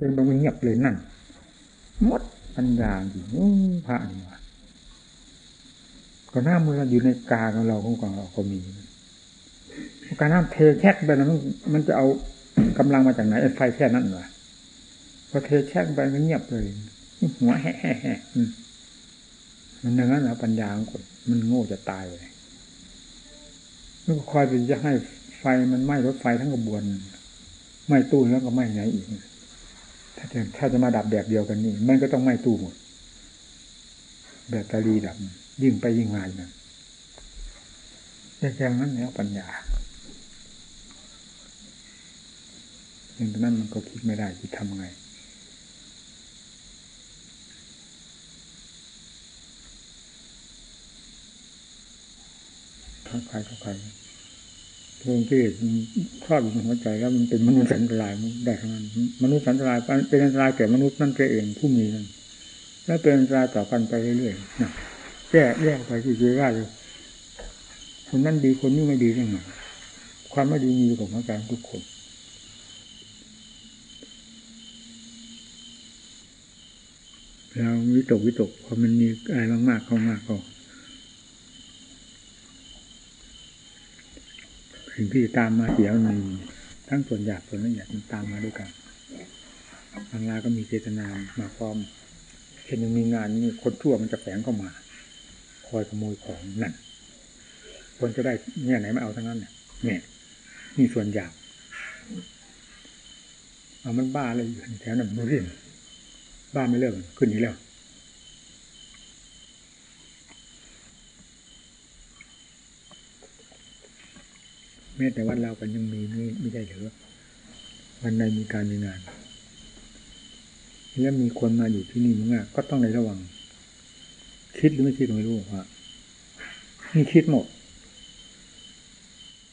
เป็นบางเงียบเลยนั่นมดปัญญาอยู่พระนี่วะก็หน้ามืออยู่ในกาของเราของของเราก็มีการน้ำเทแช่ไปนั้นมันจะเอากำลังมาจากไหนไฟแค่นั้นวะพอเทแช่ไปมันเงียบเลยหัวแห่แห่มันอย่างนั้นนะปัญญาของคนมันโง่จะตายเลยแล้วก็คอยไปจะให้ไฟมันไหม้รถไฟทั้งกระบวนไหม้ตู้แล้วก็ไหม้ไหนอีก ถ้าจะมาดับแบบเดียวกันนี่มันก็ต้องไหม้ตู้หมดแบตเตอรี่ดับ ยิ่งไปยิ่งมาอย่างนั้นแค่นั้นแล้วปัญญาอย่างนั้นมันก็คิดไม่ได้จะทำไงเข้าใครเข้าใครพวงที่ครอบอยู่ในหัวใจแล้วมันเป็นมนุษย์สันตรายได้ทั้งนั้นมนุษย์สันตรายเป็นอันตรายแก่มนุษย์นั่นเองผู้มีนั้นแล้วเป็นอันตรายต่อกันไปเรื่อยๆนะแยกแยกไปที่เจว่าเลยคนนั้นดีคนนี้ไม่ดียังไงความไม่ดีมีอยู่กับหัวใจทุกคนเราวิตกวิตกพอมันมีอะไรมากๆเข้ามากก็ สิ่งที่ตามมาเสียมันมีทั้งส่วนหยาบส่วนละเอียดมันตามมาด้วยกันบางรายก็มีเจตนามาพร้อมเห็นยังมีงานนี่คนทั่วมันจะแฝงเข้ามา คอยขโมยของนั่นคนจะได้เนี่ยไหนไม่เอาทั้งนั้นเนี่ยเนี่ยนี่ส่วนหยาบเอามันบ้าเลยอยู่แถวนั้นไม่เรียนบ้าไม่เลิกขึ้นอีกแล้ว ม้แต่วัดเรากันยังมีไม่ไม่ได้เหรือวันในมีการมีงาน แล้วมีคนมาอยู่ที่นี่มั้งอะก็ต้องในระวัง คิดหรือไม่คิดไม่รู้ว่านี่คิดหมด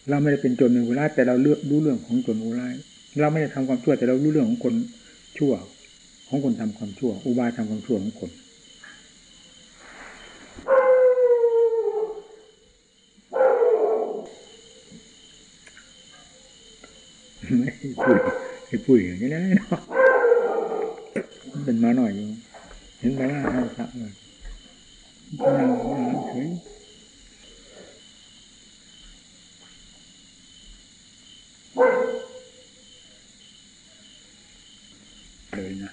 เราไม่ได้เป็นโจรเป็นผู้ร้ายแต่เราเลือกรู้เรื่องของโจรผู้ร้ายเราไม่ได้ทำความชั่วแต่เรารู้เรื่องของคนชั่ว ของคนทำความชั่ว อุบายทำความชั่วของคนไม่พูด ไม่พูดอย่างนี้นะเนาะเป็นมาหน่อยอยู่เห็นไหมว่าให้พระเลยนั่งนั่งเฉยเลยนะ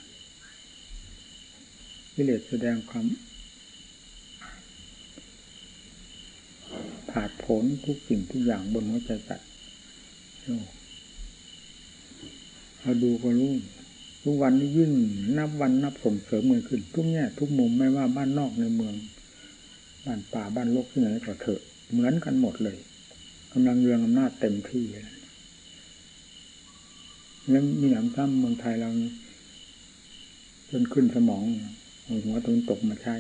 วิเลศแสดงความผาดผลทุกสิ่งทุกอย่างบนหัวใจสัตว์ เราดูก็รู้ทุกวันนี้ยิ่งนับวันนับส่งเสริมมือขึ้น ทุกแง่ทุกมุมไม่ว่าบ้านนอกในเมืองบ้านป่าบ้านโลกที่ไหนก็เถอะ เหมือนกันหมดเลยกำลังเรืองอำนาจเต็มที่แล้วมีหนังซ้ำเมืองไทยเราจนขึ้นสมองหัวตนตกมาใช้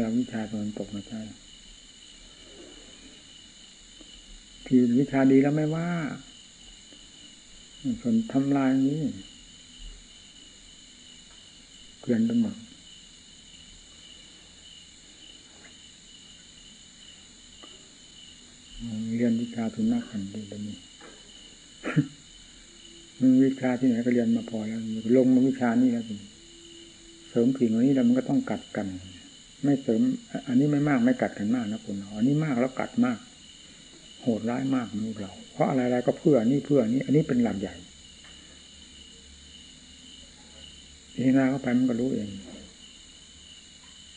เราวิชาตนตกมาใช้ที่วิชาดีแล้วไม่ว่า ส่วนทำลายนี้เกลื่อนไปหมดเรียนวิชาทุนนักกันดีแล้วนี่วิชาที่ไหนก็เรียนมาพอแล้วลงมาวิชานี่แล้วเสริมสิ่งนี้แล้วมันก็ต้องกัดกัน ไม่เสริม อันนี้ไม่มากไม่กัดกันมากนะคุณอันนี้มากแล้วกัดมาก โหดร้ายมากมนุษย์เรา เพราะอะไรๆก็เพื่อนี่เพื่อนี่อันนี้เป็นหลักใหญ่พิจารณาเข้าไปมันก็รู้เอง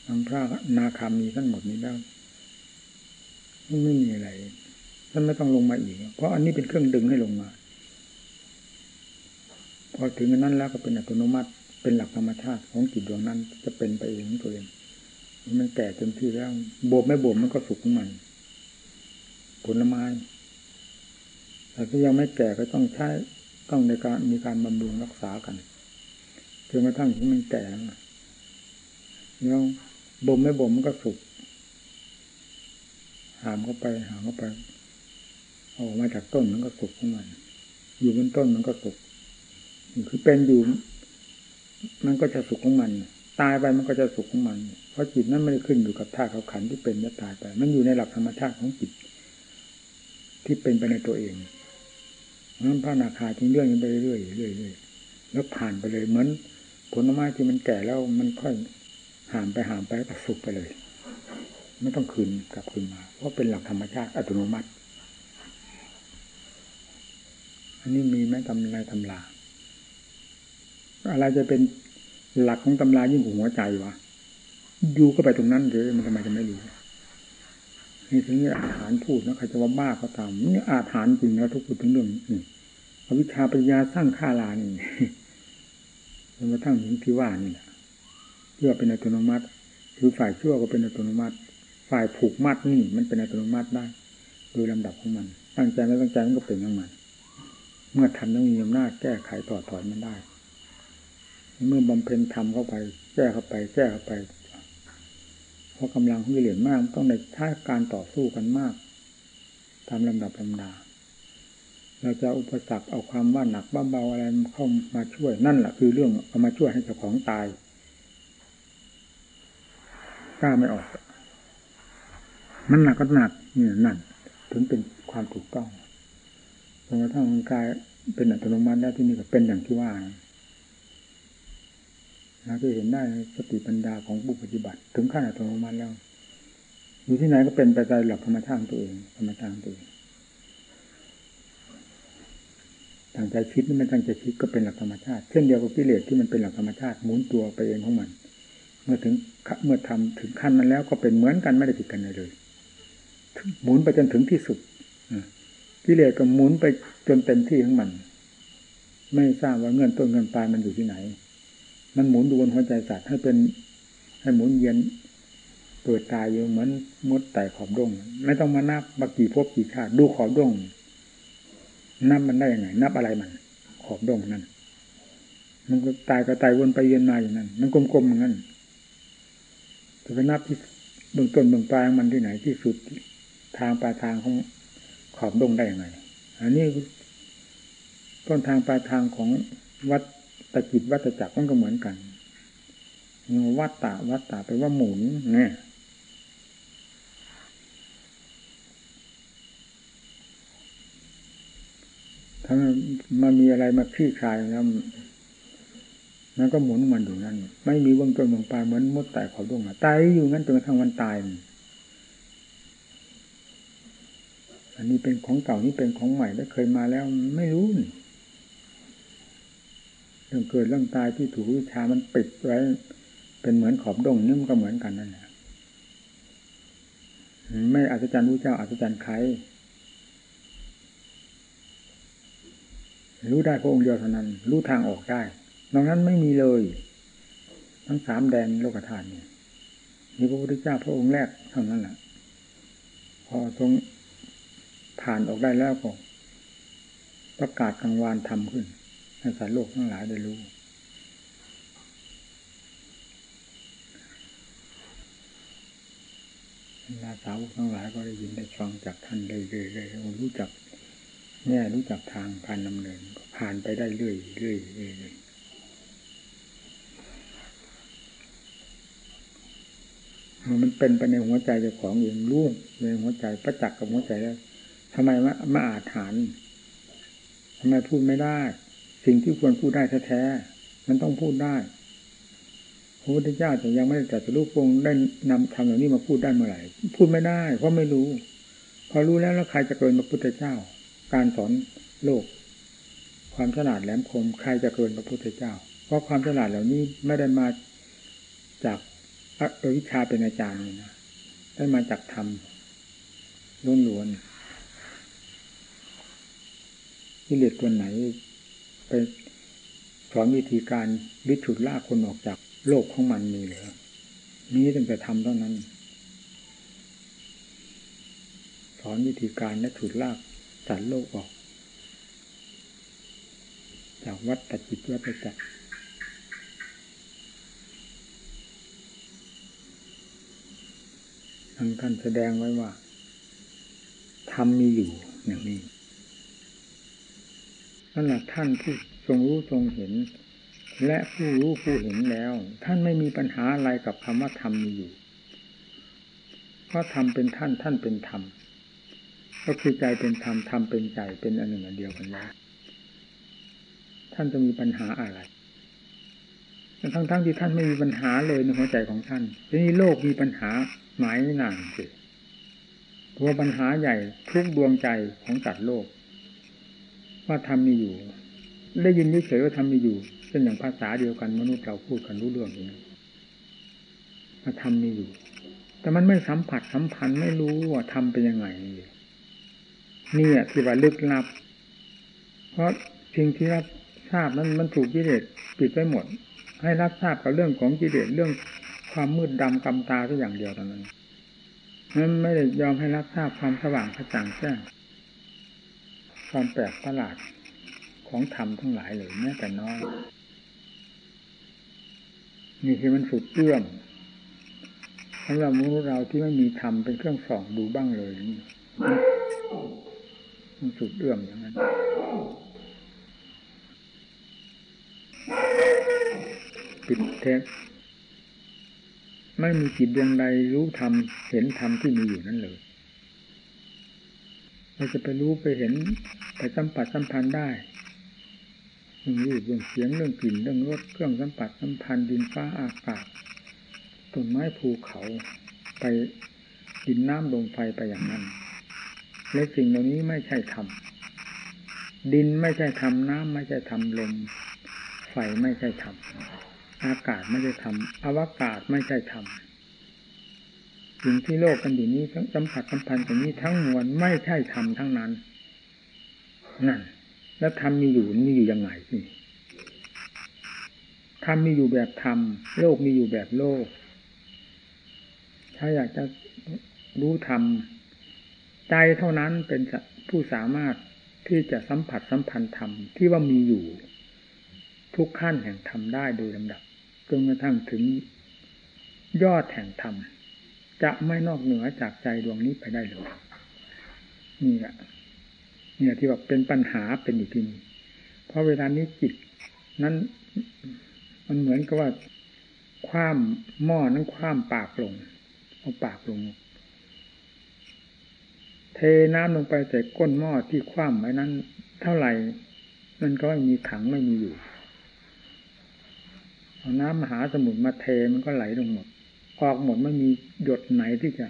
ทางพระนาคามีทั้งหมดนี้แล้วไม่มีอะไรท่านไม่ต้องลงมาอีก เพราะอันนี้เป็นเครื่องดึงให้ลงมา พอถึงนั้นแล้วก็เป็นอัตโนมัติเป็นหลักธรรมชาติของจิตดวงนั้น จะเป็นไปเองตัวเองมันแก่เต็มที่แล้วโบกไม่โบกมันก็สุกของมันผลไม้ แต่ถ้ายังไม่แก่ก็ต้องใช้ต้องในการมีการบำรุงรักษากันจนกระทั่งที่มันแก่แล้วบ่มไม่บ่มมันก็สุกหามเข้าไปหามเข้าไปออกมาจากต้นมันก็สุกของมัน อยู่บนต้นมันก็สุกคือเป็นอยู่ มันก็จะสุกของมัน ตายไปมันก็จะสุขของมัน เพราะจิตนั้นไม่ได้ขึ้นอยู่กับธาตุเขาขันที่เป็นและตายไป มันอยู่ในหลักธรรมชาติของจิต ที่เป็นไปในตัวเอง นั้นพระนาคาจึงเรื่องไปเรื่อยๆเรื่อยๆแล้วผ่านไปเลยเหมือนผลไม้ที่มันแก่แล้วมันค่อยห่ามไปห่ามไปแล้วก็สุกไปเลย ไม่ต้องคืนกลับคืนมาเพราะเป็นหลักธรรมชาติอัตโนมัติ อันนี้มีไหมตำราตำราอะไรจะเป็นหลักของตำรายิ่งหัวใจวะอยู่ก็ไปตรงนั้นเลยมันทำไมจะไม่รู้ นี่ถึงอาถานพูดนะใครจะว่าบ้าก็ตามนี่อาถานจริงนะทุกพูดถึงเรื่องนี่อวิชชาปัญญาสร้างข้าลานี่จนกระทั่งถึงที่ว่านี่แหละเพื่อเป็นอัตโนมัติ คือฝ่ายชั่วก็เป็นอัตโนมัติ ฝ่ายผูกมัดนี่ มันเป็นอัตโนมัติได้โดยลำดับของมัน ตั้งใจไม่ตั้งใจมันก็เป็นของมัน เมื่อทำต้องมีอำนาจแก้ไขต่อถอยมันได้ เมื่อบำเพ็ญทำเข้าไป แก้เข้าไป แก้เข้าไป เพราะกำลังของกิเลสมากต้องในท่าการต่อสู้กันมากตามลำดับลำดาเราจะอุปสรรคเอาความว่าหนักว่าเบาอะไรเข้ามาช่วยนั่นแหละคือเรื่องเอามาช่วยให้เจ้าของตายกล้าไม่ออก มันหนักก็หนักนี่นั่นถึงเป็นความถูกต้องจนกระทั่งร่างกายเป็นอัตโนมัติแล้วที่นี่ก็เป็นอย่างที่ว่า เราจะเห็นได้สติปัญญาของผู้ปฏิบัติ ถึงขั้นอัตโนมัติแล้ว อยู่ที่ไหนก็เป็นไปตามหลักธรรมชาติตัวเองธรรมชาติตัวเองตั้งใจคิดนี่มันตั้งใจคิดก็เป็นหลักธรรมชาติ เช่นเดียวกับกิเลสที่มันเป็นหลักธรรมชาติหมุนตัวไปเองของมัน เมื่อถึงเมื่อทำถึงขั้นนั้นแล้วก็เป็นเหมือนกันไม่ได้ผิดกันเลยหมุนไปจนถึงที่สุดกิเลสก็หมุนไปจนเต็มที่ของมัน ไม่ทราบว่าเงินต้นเงินปลายมันอยู่ที่ไหน มันหมุนดูบนหัวใจสัตว์ให้เป็น ให้หมุนเย็นเปิดตายอยู่เหมือนมดไต่ขอบดง ไม่ต้องมานับบักกี่พบกี่ชาติดูขอบดงนับมันได้ยังไง นับอะไรมัน ขอบดงนั่นมันก็ตายก็ตายวนไปเย็นมาอย่างนั้นมันกลมๆเหมือนกันจะไปนับที่เบื้องต้นเบื้องปลายมันที่ไหนที่สุดทางปลายทางของขอบดงได้ยังไง อันนี้ต้นทางปลายทางของวัด ตะจิตวัตจักรมันก็เหมือนกันวัตตาวัตตาไปว่าหมุนเนี่ยถ้ามันมีอะไรมาคลี่คลายแล้วมันก็หมุนมันอยู่นั่น ไม่มีวงต้นวงปลายเหมือนมดตายเขาดวงตายอยู่งั้นจนกระทั่งวันตาย อันนี้เป็นของเก่านี่เป็นของใหม่แล้วเคยมาแล้วไม่รู้นี่ เรื่องเกิดเรื่องตายที่ถูกวิชามันปิดไว้ เป็นเหมือนขอบดงนี่มันก็เหมือนกันนั่นแหละไม่อัศจรรย์รู้เจ้าอัศจรรย์ใครรู้ได้พระองค์เดียวเท่านั้น รู้ทางออกได้นอกนั้นไม่มีเลย ทั้งสามแดนโลกธาตุนี่มีพระพุทธเจ้าพระองค์แรกเท่านั้นแหละพอทรงผ่านออกได้แล้วก็ประกาศกลางวานทำขึ้น ให้สารโลกทั้งหลายได้รู้ลาสาวทั้งหลายก็ได้ยินได้ฟังจากท่านเรื่อยๆรู้จักแง่รู้จักทางการดำเนินผ่านไปได้เรื่อยๆเรื่อยๆมันเป็นไปในหัวใจเจ้าของเองรู้ในหัวใจประจักษ์กับหัวใจแล้วทำไมมามาอาถานทำไมพูดไม่ได้ สิ่งที่ควรพูดได้แท้ๆมันต้องพูดได้พระพุทธเจ้าแต่ยังไม่ได้ตรัสรู้พงได้นำทำอย่างนี้มาพูดได้เมื่อไหร่พูดไม่ได้ เพราะไม่รู้ พอรู้แล้วแล้วใครจะเกินพระพุทธเจ้า การสอนโลก ความฉลาดแหลมคมใครจะเกินพระพุทธเจ้า เพราะความฉลาดเหล่านี้ไม่ได้มาจากอวิชาเป็นอาจารย์นะได้มาจากธรรมล้วนๆกิเลสตัวไหน ไปสอนวิธีการวิถุดล่าคนออกจากโลกของมันมีเหรือมีตั้งแต่ทำเท่านั้น สอนวิธีการและถุดลากสัตว์โลกออก จากวัดตัดจิตวัดไปจักทางท่านแสดงไว้ว่าทำมีอยู่อย่างนี้ นั่นแหละท่านผู้ทรงรู้ทรงเห็น และผู้รู้ผู้เห็นแล้ว ท่านไม่มีปัญหาอะไรกับคำว่าธรรมมีอยู่เพราะธรรมเป็นท่านท่านเป็นธรรมก็คือใจเป็นธรรมธรรมเป็นใจเป็นอันหนึ่งอันเดียวกันแล้วท่านจะมีปัญหาอะไรทั้งๆทที่ท่านไม่มีปัญหาเลยในหัวใจของท่านทีนี้โลกมีปัญหาหมายนานสิตัวปัญหาใหญ่ทุกดวงใจของจัดโลก ว่าทำมีอยู่ ได้ยินเฉยว่าทำมีอยู่เช่นอย่างภาษาเดียวกันมนุษย์เราพูดกันรู้เรื่องอย่างนี้ว่าทำมีอยู่ แต่มันไม่สัมผัสสัมพันธ์ไม่รู้ว่าทำเป็นยังไงนี่อะที่ว่าลึกลับ เพราะสิ่งที่รับทราบนั้นมันถูกกิเลสปิดไปหมด ให้รับทราบกับเรื่องของกิเลสเรื่องความมืดดำกำตาทุกอย่างเดียวเท่านั้นนั้นไม่ได้ยอมให้รับทราบความสว่างกระจ่างแจ้ง ความแปลกประหลาดของธรรมทั้งหลายเลยแม้แต่น้อยนี่คือมันสุดเอื้อมสำหรับมนุษย์เราที่ไม่มีธรรมเป็นเครื่องส่องดูบ้างเลยนี่มันสุดเอื้อมอย่างนั้นปิดเทปไม่มีจิตดวงใดรู้ธรรมเห็นธรรมที่มีอยู่นั่นเลย เราจะไปรู้ไปเห็นไปสัมผัสสัมพันธ์ได้เรื่องรูปเรื่องเสียงเรื่องกลิ่นเรื่องรสเครื่องสัมผัสสัมพันธ์ดินฟ้าอากาศต้นไม้ภูเขาไปดินน้ำลมไฟไปอย่างนั้น และสิ่งเหล่านี้ไม่ใช่ธรรมดินไม่ใช่ธรรมน้ำไม่ใช่ธรรมลมไฟไม่ใช่ธรรมอากาศไม่ใช่ธรรมอวกาศไม่ใช่ธรรม สิ่งที่โลกกันอยู่นี้ทั้งสัมผัสสัมพันธ์ตรงนี้ทั้งมวลไม่ใช่ธรรมทั้งนั้นนั่นแล้วธรรมมีอยู่มีอยู่ยังไงนี่ธรรมมีอยู่แบบธรรมโลกมีอยู่แบบโลก ถ้าอยากจะรู้ธรรมใจเท่านั้นเป็นผู้สามารถที่จะสัมผัสสัมพันธ์ธรรมที่ว่ามีอยู่ ทุกขั้นแห่งธรรมได้โดยลำดับจนกระทั่งถึงยอดแห่งธรรม จะไม่นอกเหนือจากใจดวงนี้ไปได้เลยนี่แหละเนี่ยที่ว่าเป็นปัญหาเป็นอยู่ที่นี่เพราะเวลานี้จิตนั้นมันเหมือนกับว่าคว้ามหม้อนั้นคว้ามปากลง เอาปากลง เทน้ำลงไปใส่ก้นหม้อที่คว้ามไว้นั้น เท่าไหร่ มันก็ไม่มีถังไม่มีอยู่เอาน้ำมหาสมุทรมาเทมันก็ไหลลงหมด ออกหมดไม่มีหยดไหนที่จะ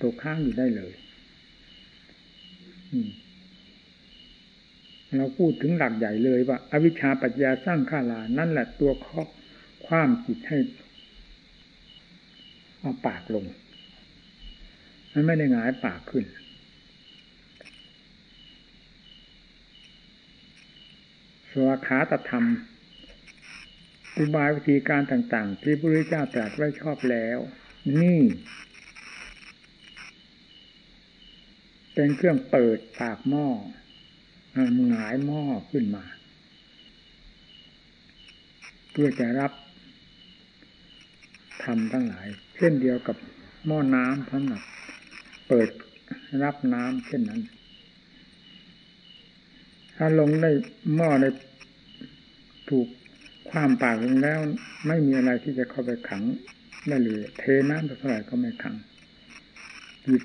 ตกค้างอยู่ได้เลยเราพูดถึงหลักใหญ่เลยว่าอวิชชาปัญญาสร้างข้าลา นั่นแหละตัวข้อความจิตให้เอาปากลง มันไม่ได้หงายปากขึ้น สวขาตธรรม อุบายวิธีการต่าง ๆ ที่พระพุทธเจ้าตรัสไว้ชอบแล้ว นี่ เป็นเครื่องเปิดปากหม้อหงายหม้อขึ้นมา เพื่อจะรับทำทั้งหลาย เช่นเดียวกับหม้อน้ำสำหรับเปิดรับน้ำเช่นนั้น ถ้าลงได้หม้อได้ถูก ความปากลงแล้ว ไม่มีอะไรที่จะเข้าไปขังได้เลยเทน้ำเท่าไหร่ก็ไม่ขังจิต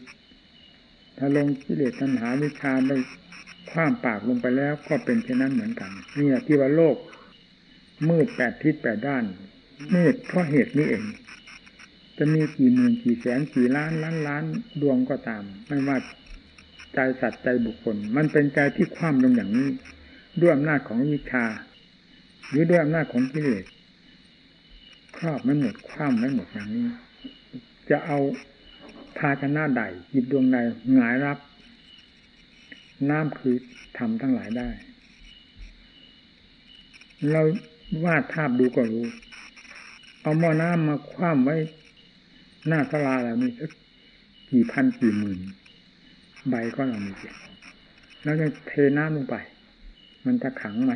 ถ้าลงกิเลสตัณหาวิชาได้ความปากลงไปแล้วก็เป็นเช่นนั้นเหมือนกันนี่ที่ว่าโลก มืดแปดทิศแปดด้าน มืดเพราะเหตุนี้เอง จะมีกี่หมื่นกี่แสนกี่ล้านล้านล้านดวงก็ตาม ไม่ว่าใจสัตว์ใจบุคคล มันเป็นใจที่คว่ำลงอย่างนี้ด้วยอำนาจของวิชา หรือด้วยอำนาจของกิเลสครอบไม่หมดคว่ำไม่หมดอย่างนี้ จะเอาภาชนะใดหยิบดวงใดหงายรับ น้ำคือทำทั้งหลายได้ เราวาดภาพดูก็รู้ เอาหม้อน้ำมาคว่ำไว้หน้าสลาแล้วนี่สักกี่พันกี่หมื่นใบก็เรามีเแล้วจะเทน้ำลงไป มันจะขังไหม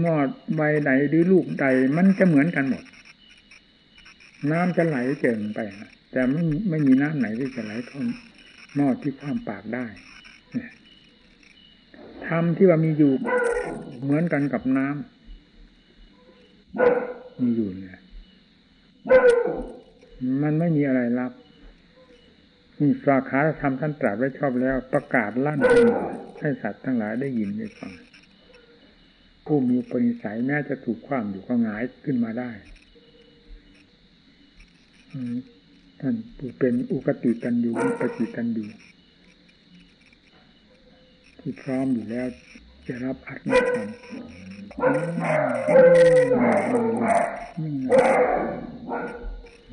หมอดใบใดหรือลูกใดมันจะเหมือนกันหมด น้ำจะไหลเจิงไปแต่ไม่ไม่มีน้ำไหนที่จะไหลเข้าหม้อที่ความปากได้ทำที่ว่ามีอยู่เหมือนกันกับน้ำมีอยู่เนี่ยมันไม่มีอะไรรับนี่สาขาธรรมท่านตรัสไว้ชอบแล้ว ประกาศลั่นให้สัตว์ทั้งหลายได้ยินได้ฟัง ผู้มีปณิสัยแม้จะถูกความอยู่ก็หงายขึ้นมาได้ท่านผู้เป็นอุกติกันอยู่อุปติกันอยู่ที่พร้อมอยู่แล้วจะรับอัดนักธรรม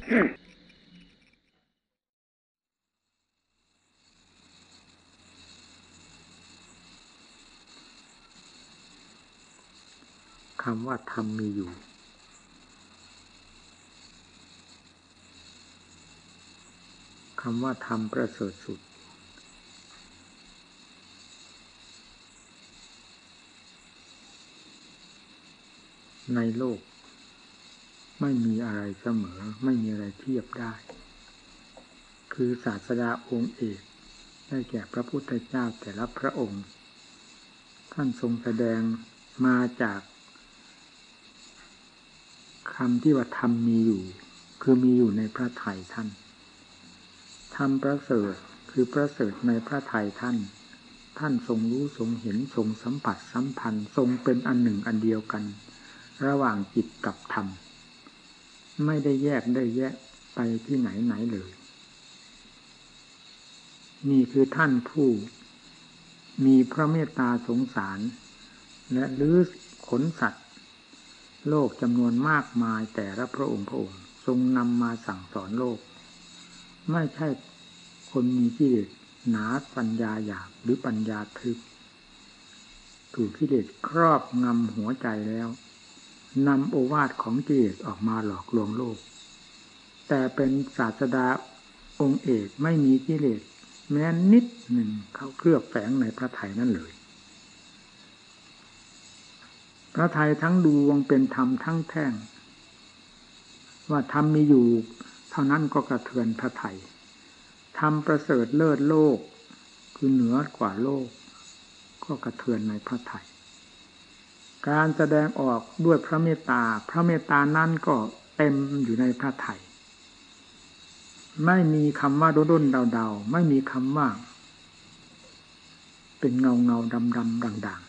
คำ ว่าธรรมมีอยู่ คำว่าธรรมประเสริฐสุด ในโลก ไม่มีอะไรเสมอ ไม่มีอะไรเทียบได้ คือศาสดาองค์เอกได้แก่พระพุทธเจ้าแต่ละพระองค์ ท่านทรงแสดงมาจาก คำที่ว่าธรรมมีอยู่ คือมีอยู่ในพระไถ่ท่านธรรมประเสริฐคือประเสริฐในพระไถ่ท่าน ท่านทรงรู้ทรงเห็นทรงสัมผัสสัมพันธ์ทรงเป็นอันหนึ่งอันเดียวกัน ระหว่างจิตกับธรรม ไม่ได้แยกได้แยกไปที่ไหนไหนเลย นี่คือท่านผู้ มีพระเมตตาสงสาร และลื้อขนสัตว โลกจำนวนมากมายแต่ละพระองค์พระองค์ทรงนำมาสั่งสอนโลก ไม่ใช่คนมีกิเลสหนาปัญญาหยาบหรือปัญญาทึบถูกกิเลสครอบงำหัวใจแล้วนำโอวาทของกิเลสออกมาหลอกลวงโลก แต่เป็นศาสดาองค์เอกไม่มีกิเลสแม้นิดหนึ่งเขาเคลือบแฝงในพระไถ่นั่นเลยพ ระไทยทั้งดวงเป็นธรรมทั้งแท่ง ว่าธรรมมีอยู่ เท่านั้นก็กระเทือนพระไทยธรรมประเสริฐเลิศโลก คือเหนือกว่าโลก ก็กระเทือนในพระไทยการแสดงออกด้วยพระเมตตา พระเมตตานั้นก็เต็มอยู่ในพระไทยไม่มีคำว่าดดนเดาเดาไม่มีคำว่า เป็นเงาเงาดำดำด่าง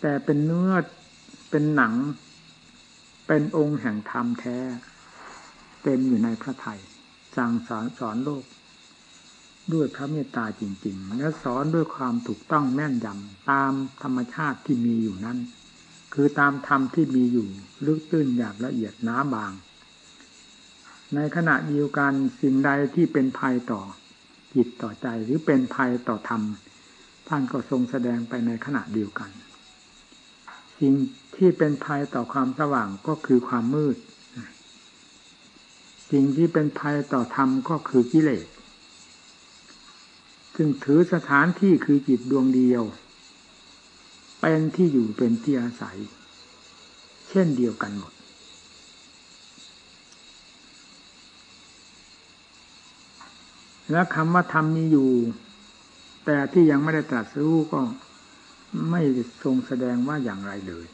แต่เป็นเนื้อเป็นหนัง เป็นองค์แห่งธรรมแท้ เต็มอยู่ในพระไทยสั่งสอนสอนโลก ด้วยพระเมตตาจริง ๆ และสอนด้วยความถูกต้องแม่นยำตามธรรมชาติที่มีอยู่นั้น คือตามธรรมที่มีอยู่ลึกตื้นอย่างละเอียดน้าบาง ในขณะเดียวกันสิ่งใดที่เป็นภัยต่อจิตต่อใจหรือเป็นภัยต่อธรรมท่านก็ทรงแสดงไปในขณะเดียวกัน สิ่งที่เป็นภัยต่อความสว่างก็คือความมืด สิ่งที่เป็นภัยต่อธรรมก็คือกิเลสซึ่งถือสถานที่คือจิตดวงเดียว เป็นที่อยู่เป็นที่อาศัย เช่นเดียวกันหมด และคำว่าธรรมมีอยู่ แต่ที่ยังไม่ได้ตรัสรู้ก็ ไม่ทรงแสดงว่าอย่างไรเลย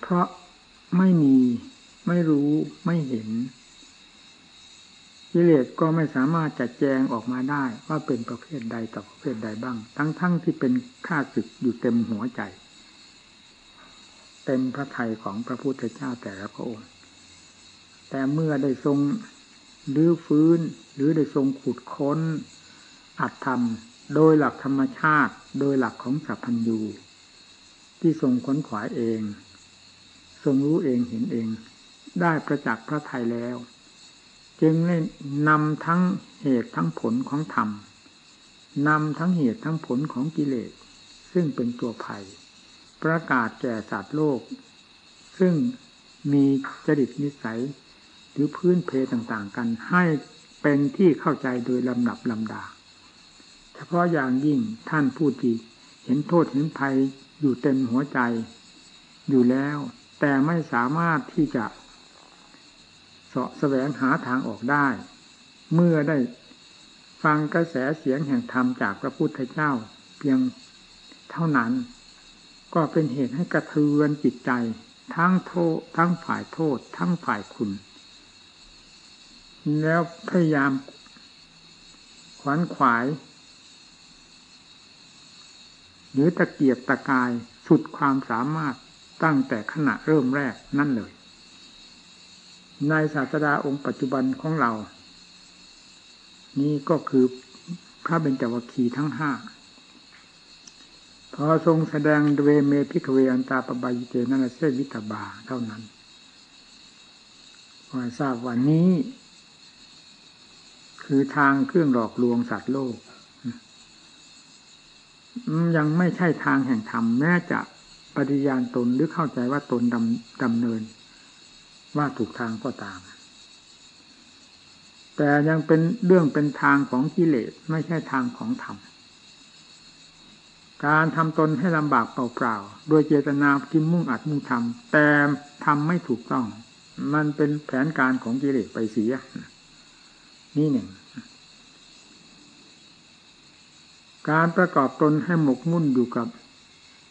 เพราะไม่มีไม่รู้ไม่เห็นกิเลสก็ไม่สามารถจะแจงออกมาได้ว่าเป็นประเภทใดต่อประเภทใดบ้าง ทั้งๆทที่เป็นข้าศึกอยู่เต็มหัวใจ เต็มพระทัยของพระพุทธเจ้าแต่ละพระองค์ แต่เมื่อได้ทรงลื้อฟื้น หรือได้ทรงขุดค้นอัดทำ โดยหลักธรรมชาติ โดยหลักของสัพพัญญูที่ทรงขนขวายเอง ทรงรู้เองเห็นเอง ได้ประจักษ์พระทัยแล้ว จึงได้นำทั้งเหตุทั้งผลของธรรมนำทั้งเหตุทั้งผลของกิเลส ซึ่งเป็นตัวภัย ประกาศแก่สัตว์โลก ซึ่งมีจริตนิสัย หรือพื้นเพต่างๆกันให้เป็นที่เข้าใจโดยลำดับลำดา เฉพาะอย่างยิ่งท่านผู้ที่เห็นโทษเห็นภัยอยู่เต็มหัวใจอยู่แล้ว แต่ไม่สามารถที่จะเสาะแสวงหาทางออกได้ เมื่อได้ฟังกระแสเสียงแห่งธรรมจากพระพุทธเจ้าเพียงเท่านั้น ก็เป็นเหตุให้กระเทือนจิตใจ ทั้งโทษทั้งฝ่ายโทษ ทั้งฝ่ายคุณ แล้วพยายามขวนขวาย หรือตะเกียบตะกายสุดความสามารถตั้งแต่ขณะเริ่มแรกนั่นเลย ในศาสดาองค์ปัจจุบันของเรา นี่ก็คือพระเบญจวัคคีทั้งห้าพอทรงแสดงเทวเม ภิกขะเวอันตาปัพพะชิเตนะ นะ เสวิตัพพาเท่านั้นว่าทราบว่านี้ คือทางเครื่องหลอกลวงสัตว์โลก ยังไม่ใช่ทางแห่งธรรมแม้จะปฏิญาณตนหรือเข้าใจว่าตนดำดำเนิน ว่าถูกทางก็ตาม แต่ยังเป็นเรื่องเป็นทางของกิเลสไม่ใช่ทางของธรรมการทำตนให้ลำบากเปล่าๆ โดยเจตนาที่มุ่งอัดมุ่งทำแต่ทำไม่ถูกต้อง มันเป็นแผนการของกิเลสไปเสีย นี่หนึ่ง การประกอบตนให้หมกมุ่นอยู่กับ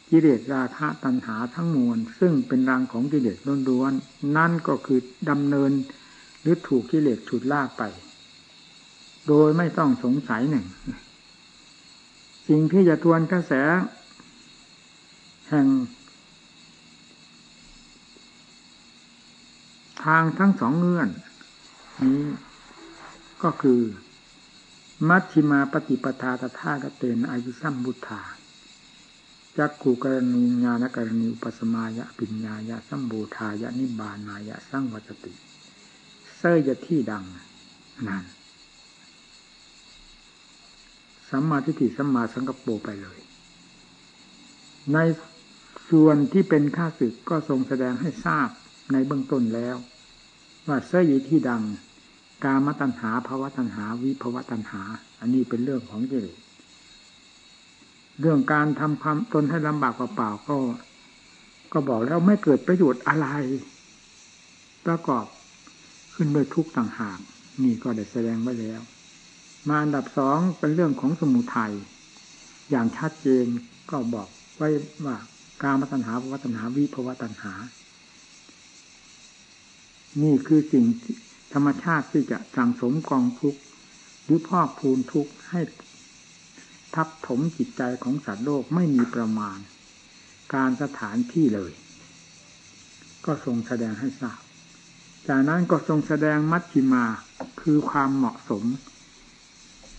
กิเลสราคะตัณหาทั้งมวลซึ่งเป็นรังของกิเลสล้วนๆนั่นก็คือดำเนินหรือถูกกิเลสฉุดลากไป โดยไม่ต้องสงสัยหนึ่ง สิ่งที่จะทวนกระแส แห่ง ทางทั้งสองเงื่อน นี้ก็คือ มัชชิมาปฏิปทาตถาคเตนอายุสัมบุทธาจักขูกรณีญาณกรณีอุปสมายะปิญญายะสัมบูทายะนิบานายะสังวัตติ เสยยที่ดังนั่นสัมมาทิฏฐิสัมมาสังกปรไปเลย ในส่วนที่เป็นข้าศึกก็ทรงแสดงให้ทราบในเบื้องต้นแล้ว ว่าเสยที่ดัง กามตัณหาภาวะตัณหา วิภาวะตัณหา อันนี้เป็นเรื่องของเจริญเรื่องการทำความตนให้ลำบากเปล่าๆก็ ก็บอกแล้วไม่เกิดประโยชน์อะไร ประกอบขึ้นด้วยทุกต่างหากนี่ก็ได้แสดงไว้แล้ว มาอันดับสองเป็นเรื่องของสมุทัยอย่างชัดเจนก็บอกไว้ว่าการมาตัญหาภวตัญหาวิภวตัญหา นี่คือสิ่ง ธรรมชาติที่จะสั่งสมกองทุกข์หรือพอกพูนทุกข์ให้ทับถมจิตใจของสัตว์โลกไม่มีประมาณ การสถานที่เลย ก็ทรงแสดงให้ทราบ จากนั้นก็ทรงแสดงมัชชิมาคือความเหมาะสม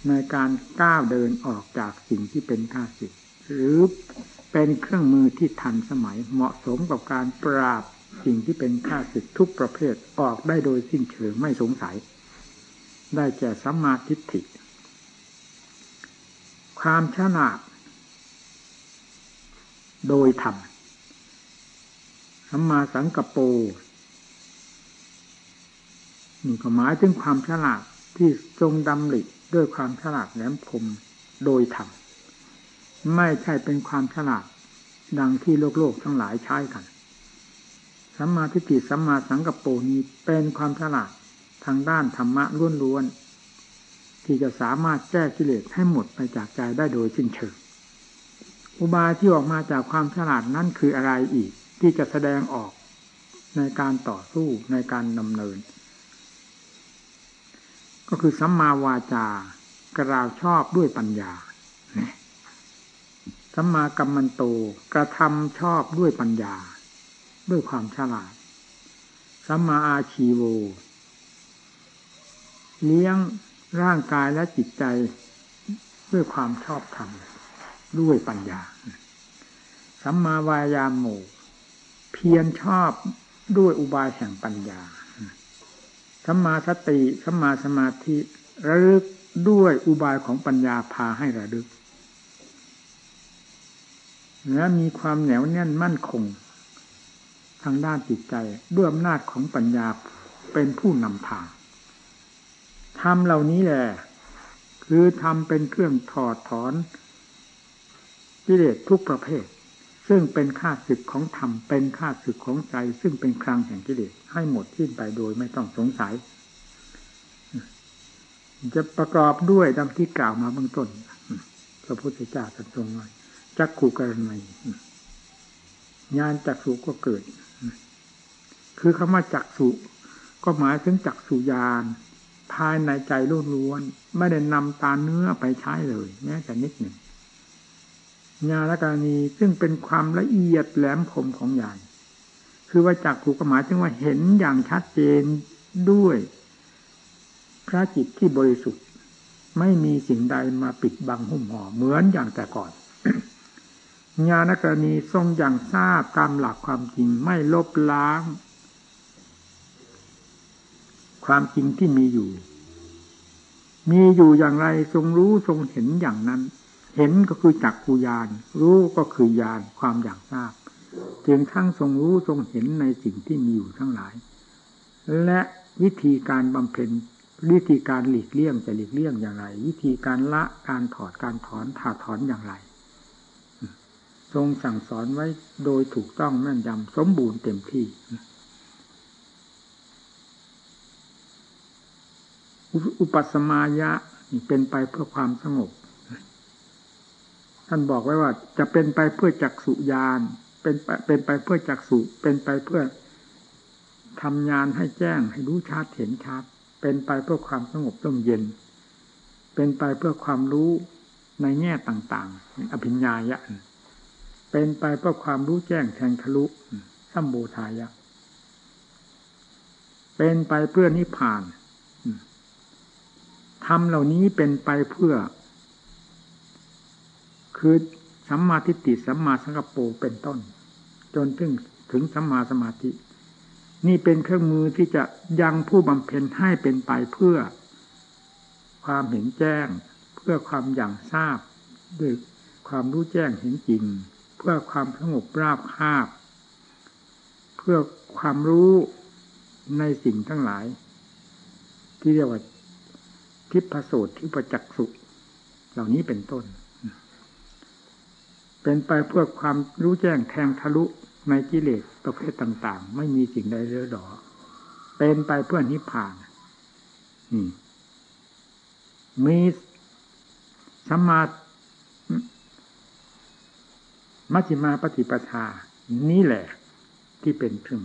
ในการก้าวเดินออกจากสิ่งที่เป็นข้าศึกหรือเป็นเครื่องมือที่ทันสมัยเหมาะสมกับการปราบ สิ่งที่เป็นข้าศึกทุกประเภทออกได้โดยสิ้นเชิงไม่สงสัย ได้แก่สัมมาทิฏฐิ ความฉลาดโดยธรรมสัมมาสังกปูนี่ก็หมายถึงความฉลาดที่ทรงดำริด้วยความฉลาดแหลมคมโดยธรรมไม่ใช่เป็นความฉลาดดังที่โลกโลกทั้งหลายใช้กัน สัมมาทิฏฐิสัมมาสังกัปูนี้เป็นความฉลาดทางด้านธรรมะล้วนๆที่จะสามารถแก้กิเลสให้หมดไปจากใจได้โดยสิ้นเชิงอุบายที่ออกมาจากความฉลาดนั่นคืออะไรอีก ที่จะแสดงออกในการต่อสู้ในการดำเนิน ก็คือสัมมาวาจากราวชอบด้วยปัญญาสัมมากัมมันโตกระทำชอบด้วยปัญญา ด้วยความฉลาด สัมมาอาชีโว เลี้ยงร่างกายและจิตใจด้วยความชอบธรรม ด้วยปัญญา สัมมาวายามโมเพียรชอบด้วยอุบายแห่งปัญญา สัมมาสติสัมมาสมาธิระลึกด้วยอุบายของปัญญาพาให้ระลึกและมีความแหนวแน่นมั่นคง ทางด้านจิตใจด้วยอำนาจของปัญญาเป็นผู้นำทางทำเหล่านี้แหละคือทำเป็นเครื่องถอดถอนกิเลสทุกประเภท ซึ่งเป็นค่าศึกของธรรมเป็นค่าศึกของใจ ซึ่งเป็นครังแห่งกิเลสให้หมดทิ้นไปโดยไม่ต้องสงสัย จะประกอบด้วยดังที่กล่าวมาเบื้องต้นพระพุทธเจ้าตรัสตรงไว้จักขู่กรณีญาณจักสุก็เกิด คือคำว่าจักสุก็หมายถึงจักสุญาณภายในใจล้วนๆไม่ได้นำตาเนื้อไปใช้เลยแม้แต่นิดหนึ่งญาณกาณีซึ่งเป็นความละเอียดแหลมคมของญาณคือว่าจักผูกหมายถึงว่าเห็นอย่างชัดเจนด้วยพระจิตที่บริสุทธิ์ ไม่มีสิ่งใดมาปิดบังหุ้มห่อเหมือนอย่างแต่ก่อนญาณกรณีทรงอย่างทราบตามหลักความจริงไม่ลบล้าง ความจริงที่มีอยู่ มีอยู่อย่างไรทรงรู้ทรงเห็นอย่างนั้น เห็นก็คือจักภูยาน รู้ก็คือญาณความอย่างทราบจึงทั้งทรงรู้ทรงเห็นในสิ่งที่มีอยู่ทั้งหลาย และวิธีการบำเพ็ญวิธีการหลีกเลี่ยงจะหลีกเลี่ยงอย่างไร วิธีการละการถอดการถอนถาถอนอย่างไร ทรงสั่งสอนไว้โดยถูกต้องแม่นยำสมบูรณ์เต็มที่ อุปสมายะเป็นไปเพื่อความสงบ ท่านบอกไว้ว่า จะเป็นไปเพื่อจักสุญานเป็นเป็นไปเพื่อจักสุเป็นไปเพื่อทำงานให้แจ้ง ให้รู้ชัดเห็นชัดเป็นไปเพื่อความสงบร่มเย็น เป็นไปเพื่อความรู้ในแง่ต่างๆ อภิญญายะ เป็นไปเพื่อความรู้แจ้งแทงทะลุสัมโบทายะ เป็นไปเพื่อนิพพาน ทำเหล่านี้เป็นไปเพื่อ คือสัมมาทิฏฐิสัมมาสังกปรเป็นต้น จนถึงถึงสัมมาสมาธิ นี่เป็นเครื่องมือที่จะยังผู้บำเพ็ญให้เป็นไปเพื่อ ความเห็นแจ้ง เพื่อความอย่างทราบด้วยความรู้แจ้งเห็นจริง เพื่อความสงบราบคาบ เพื่อความรู้ในสิ่งทั้งหลาย ที่เรียกว่า ทิพโสตทิพจักสุเหล่านี้เป็นต้น เป็นไปเพื่อความรู้แจ้งแทงทะลุในกิเลสประเภทต่าง ๆ ไม่มีสิ่งใดเลือดอเป็นไปเพื่อนิพพานมีสมามัชฌิมาปฏิปทา นี่แหละที่เป็นเครื่อง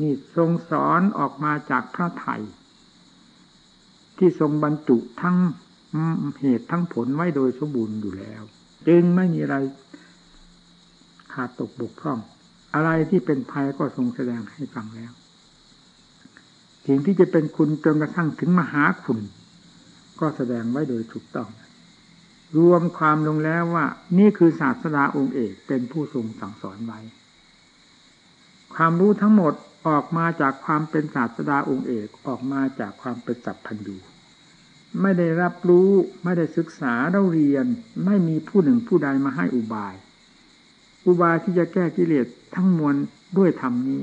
นี่ทรงสอนออกมาจากพระไทย ที่ทรงบรรจุทั้งเหตุทั้งผลไว้โดยสมบูรณ์อยู่แล้ว จึงไม่มีอะไรขาดตกบกพร่อง อะไรที่เป็นภัยก็ทรงแสดงให้ฟังแล้วสิ่งที่จะเป็นคุณจนกระทั่งถึงมหาคุณ ก็แสดงไว้โดยถูกต้อง รวมความลงแล้วว่า นี่คือศาสดาองค์เอกเป็นผู้ทรงสั่งสอนไว้ ความรู้ทั้งหมดออกมาจากความเป็นศาสดาองค์เอกออกมาจากความเป็นสัพพัญญู ไม่ได้รับรู้ ไม่ได้ศึกษาเราเรียน ไม่มีผู้หนึ่งผู้ใดมาให้อุบาย อุบายที่จะแก้กิเลสทั้งมวลด้วยธรรมนี้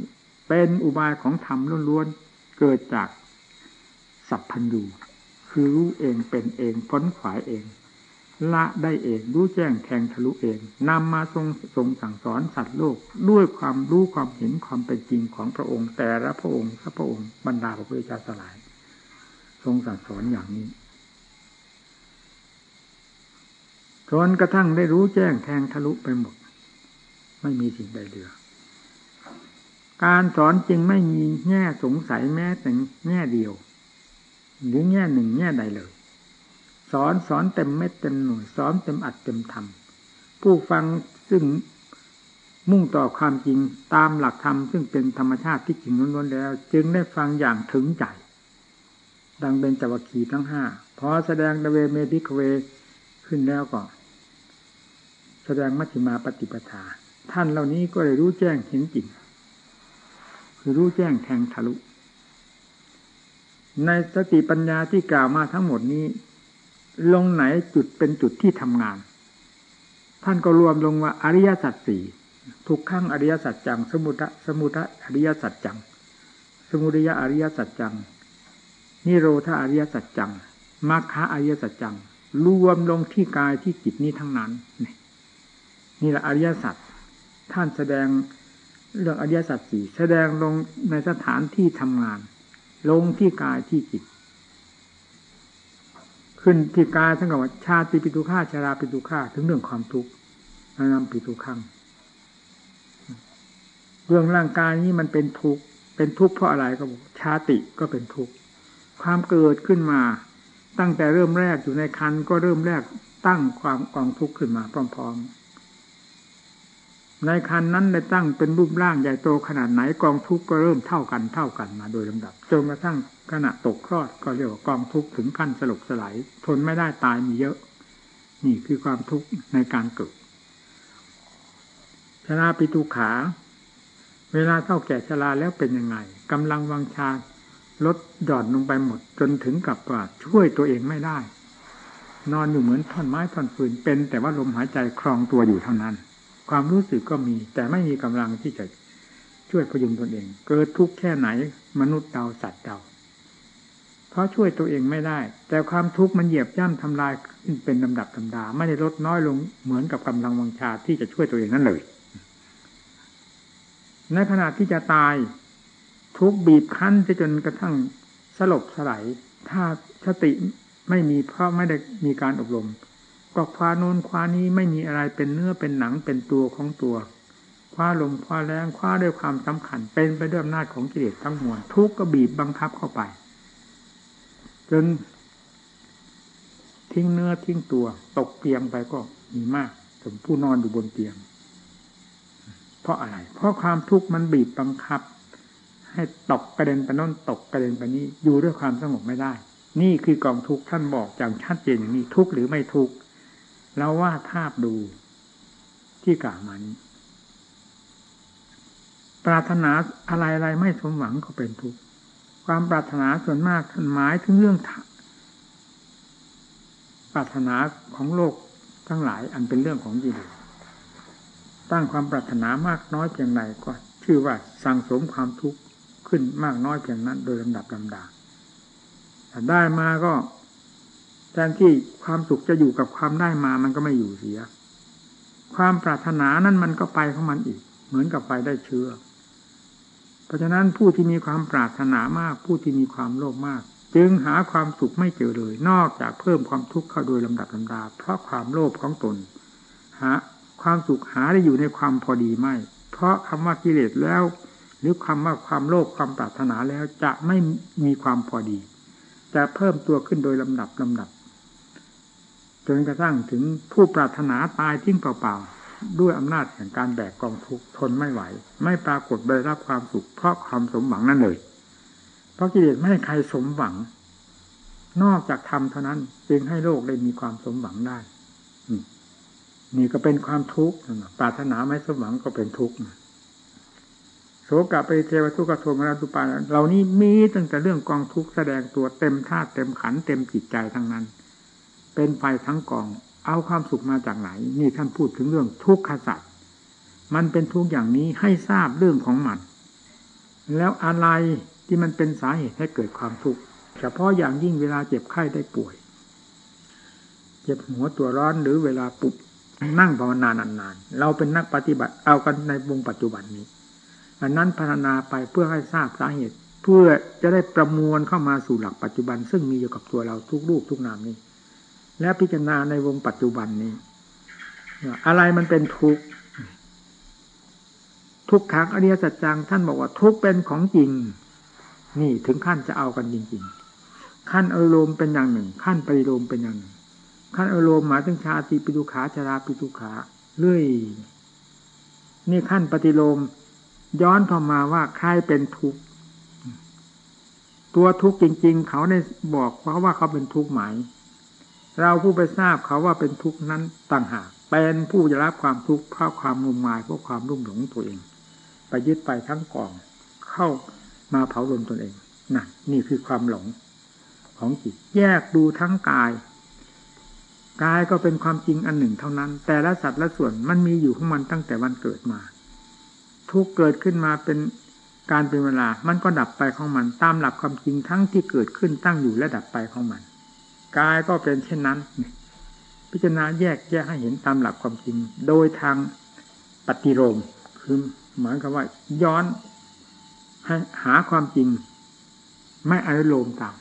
เป็นอุบายของธรรมล้วนๆเกิดจากสัพพัญญูคือรู้เองเป็นเองพ้นขวายเอง ละได้เองรู้แจ้งแทงทะลุเองนำมาทรงทรงสั่งสอนสัตว์โลกด้วยความรู้ความเห็นความเป็นจริงของพระองค์ แต่ละพระองค์พระพระองค์บรรดาพระพุทธเจ้าสลาย ทรงสั่งสอนอย่างนี้จนกระทั่งได้รู้แจ้งแทงทะลุไปหมด ไม่มีสิ่งใดเหลือ การสอนจึงไม่มีแง่สงสัยแม้แต่แง่เดียว หรือแง่หนึ่งแง่ใดเลย สอนสอนเต็มเม็ดเต็มหน่วยสอนเต็มอัดเต็มทำผู้ฟังซึ่งมุ่งต่อความจริงตามหลักธรรมซึ่งเป็นธรรมชาติที่จริงล้วนๆแล้ว จึงได้ฟังอย่างถึงใจ ดังเป็นจวัคีทั้งห้าพอแสดงดเวเมธิคเวขึ้นแล้วก็ แสดงมัชฌิมาปฏิปทา ท่านเหล่านี้ก็ได้รู้แจ้งเห็นจริงคือรู้แจ้งแทงทะลุ ในสติปัญญาที่กล่าวมาทั้งหมดนี้ ลงไหนจุดเป็นจุดที่ทำงาน ท่านก็รวมลงว่าอริยสัจสี่ทุกขั้งอริยสัจจัง สมุทะสมุทะอริยสัจจัง สมุทัยอริยสัจจัง นิโรธาอริยสัจจังมรรคอริยสัจจัง รวมลงที่กายที่จิตนี้ทั้งนั้น นี่แหละอริยสัจท่านแสดงเรื่องอริยสัจสี่แสดงลงในสถานที่ทำงาน ลงที่กายที่จิต ขึ้นที่กายทั้งกับว่าชาติปิตุฆาชาราปิตุฆาถึงเรื่องความทุกข์นำปิตุขังเรื่องร่างกายนี้มันเป็นทุกข์เป็นทุกข์เพราะอะไรก็บอกชาติก็เป็นทุกข์ ความเกิดขึ้นมา ตั้งแต่เริ่มแรกอยู่ในคันก็เริ่มแรกตั้งความกองทุกข์ขึ้นมาพร้อมๆ ในคันนั้นได้ตั้งเป็นรูปร่างใหญ่โตขนาดไหนกองทุกข์ก็เริ่มเท่ากันเท่ากันมาโดยลำดับจนกระทั่งขณะตกคลอดก็เรียกว่ากองทุกข์ถึงขั้นสลบสลายทนไม่ได้ตายมีเยอะ นี่คือความทุกข์ในการเกิดชราปิตุขา เวลาเท่าแก่ชราแล้วเป็นยังไงกำลังวังชา ลดหย่อนลงไปหมด จนถึงกับว่าช่วยตัวเองไม่ได้ นอนอยู่เหมือนท่อนไม้ท่อนฟืนเป็น แต่ว่าลมหายใจคลองตัวอยู่เท่านั้น ความรู้สึกก็มี แต่ไม่มีกำลังที่จะช่วยพยุงตนเอง เกิดทุกข์แค่ไหน มนุษย์เดาสัตว์เดาเพราะช่วยตัวเองไม่ได้ แต่ความทุกข์มันเหยียบย่ำทำลายขึ้นเป็นลำดับลำดา ไม่ได้ลดน้อยลงเหมือนกับกำลังวังชาที่จะช่วยตัวเองนั่นเลย ในขณะที่จะตาย ทุกบีบคั้นจนกระทั่งสลบสลายถ้าสติไม่มีเพราะไม่ได้มีการอบรมก็คว้าโน้นคว้านี้ไม่มีอะไรเป็นเนื้อเป็นหนังเป็นตัวของตัวคว้าลมคว้าแรงคว้าด้วยความสำคัญ เป็นไปด้วยอำนาจของกิเลสทั้งมวลทุกก็บีบบังคับเข้าไป จน ทิ้งเนื้อทิ้งตัว ตกเตียงไปก็มีมากสมผู้นอนอยู่บนเตียง เพราะอะไร เพราะความทุกข์มันบีบบังคับ ให้ตกกระเด็นไปน้นตกกระเด็นไปนี้อยู่ด้วยความสงบไม่ได้ นี่คือกองทุกข์ท่านบอกอย่างชัดเจนอย่างนี้ทุกข์หรือไม่ทุกข์เราว่าภาพดูที่กล่าวมานี้ปรารถนาอะไรอะไรไม่สมหวังก็เป็นทุกข์ความปรารถนาส่วนมากท่านหมายถึงเรื่องปรารถนาของโลกทั้งหลายอันเป็นเรื่องของยินตั้งความปรารถนามากน้อยเพียงไรก็ชื่อว่าสั่งสมความทุกข์ ขึ้นมากน้อยเพียงนั้น โดยลำดับลำดาแต่ได้มาก็แทนที่ความสุขจะอยู่กับความได้มามันก็ไม่อยู่เสีย ความปรารถนานั้นมันก็ไปของมันอีก เหมือนกับไฟได้เชื้อ เพราะฉะนั้นผู้ที่มีความปรารถนามาก ผู้ที่มีความโลภมาก จึงหาความสุขไม่เจอเลย นอกจากเพิ่มความทุกข์เข้าโดยลำดับลำดา เพราะความโลภของตนหาความสุขหาได้อยู่ในความพอดีไม่ เพราะคำว่ากิเลสแล้ว หรือคำว่าความโลภความปรารถนาแล้วจะไม่มีความพอดี จะเพิ่มตัวขึ้นโดยลำดับลำดับจนกระทั่งถึงผู้ปรารถนาตายทิ้งเปล่าๆด้วยอำนาจแห่งการแบกกองทุกข์ทนไม่ไหว ไม่ปรากฏได้รับความสุขเพราะความสมหวังนั่นเลย เพราะกิเลสไม่ให้ใครสมหวัง นอกจากธรรมเท่านั้น จึงให้โลกได้มีความสมหวังได้นี่ก็เป็นความทุกข์ปรารถนาไม่สมหวังก็เป็นทุกข์ โสกะไปเทวทุกขโทมนาตุปาเหล่านี้มีตั้งแต่เรื่องกองทุกแสดงตัวเต็มธาตุเต็มขันเต็มจิตใจทั้งนั้น เป็นไฟทั้งกอง เอาความสุขมาจากไหน นี่ท่านพูดถึงเรื่องทุกขสัตว์มันเป็นทุกอย่างนี้ให้ทราบเรื่องของมัน แล้วอะไรที่มันเป็นสาเหตุให้เกิดความทุกข์เฉพาะอย่างยิ่งเวลาเจ็บไข้ได้ป่วย เจ็บหัวตัวร้อนหรือเวลาปุบนั่งภาวนานานๆ เราเป็นนักปฏิบัติเอากันในวงปัจจุบันนี้ อันนั้นพัฒนาไปเพื่อให้ทราบสาเหตุ เพื่อจะได้ประมวลเข้ามาสู่หลักปัจจุบัน ซึ่งมีอยู่กับตัวเราทุกรูปทุกนามนี้ และพิจารณาในวงปัจจุบันนี้อะไรมันเป็นทุกข์ทุกขังอริยสัจจังท่านบอกว่าทุกเป็นของจริง นี่ถึงขั้นจะเอากันจริง ๆ ขั้นอารมณ์เป็นอย่างหนึ่ง ขั้นปริโลมเป็นอย่างหนึ่ง ขั้นอารมณ์หมายถึงชาติปิตุขาชราปิตุขาเรื่อยนี่ขั้นปฏิโลม ย้อนเข้ามาว่าใครเป็นทุกข์ตัวทุกข์จริง ๆ เขาได้บอกเพราะว่าเขาเป็นทุกข์ไหมเราผู้ไปทราบเขาว่าเป็นทุกข์นั้นต่างหากเป็นผู้จะรับความทุกข์เพราะความงมงายเพราะความรุ่มหลงตัวเอง ไปยึดไปทั้งกอง เข้ามาเผาลนตนเองนั่นนี่คือความหลงของจิตแยกดูทั้งกายกายก็เป็นความจริงอันหนึ่งเท่านั้น แต่ละสัตว์ละส่วนมันมีอยู่ของมันตั้งแต่วันเกิดมา ทุกเกิดขึ้นมาเป็นการเป็นเวลา มันก็ดับไปของมัน ตามหลักความจริงทั้งที่เกิดขึ้นตั้งอยู่และดับไปของมันกายก็เป็นเช่นนั้น พิจารณาแยกแยกให้เห็นตามหลักความจริง โดยทางปฏิโลมคือหมายความว่า ย้อนให้หาความจริง ไม่อารโลมตาม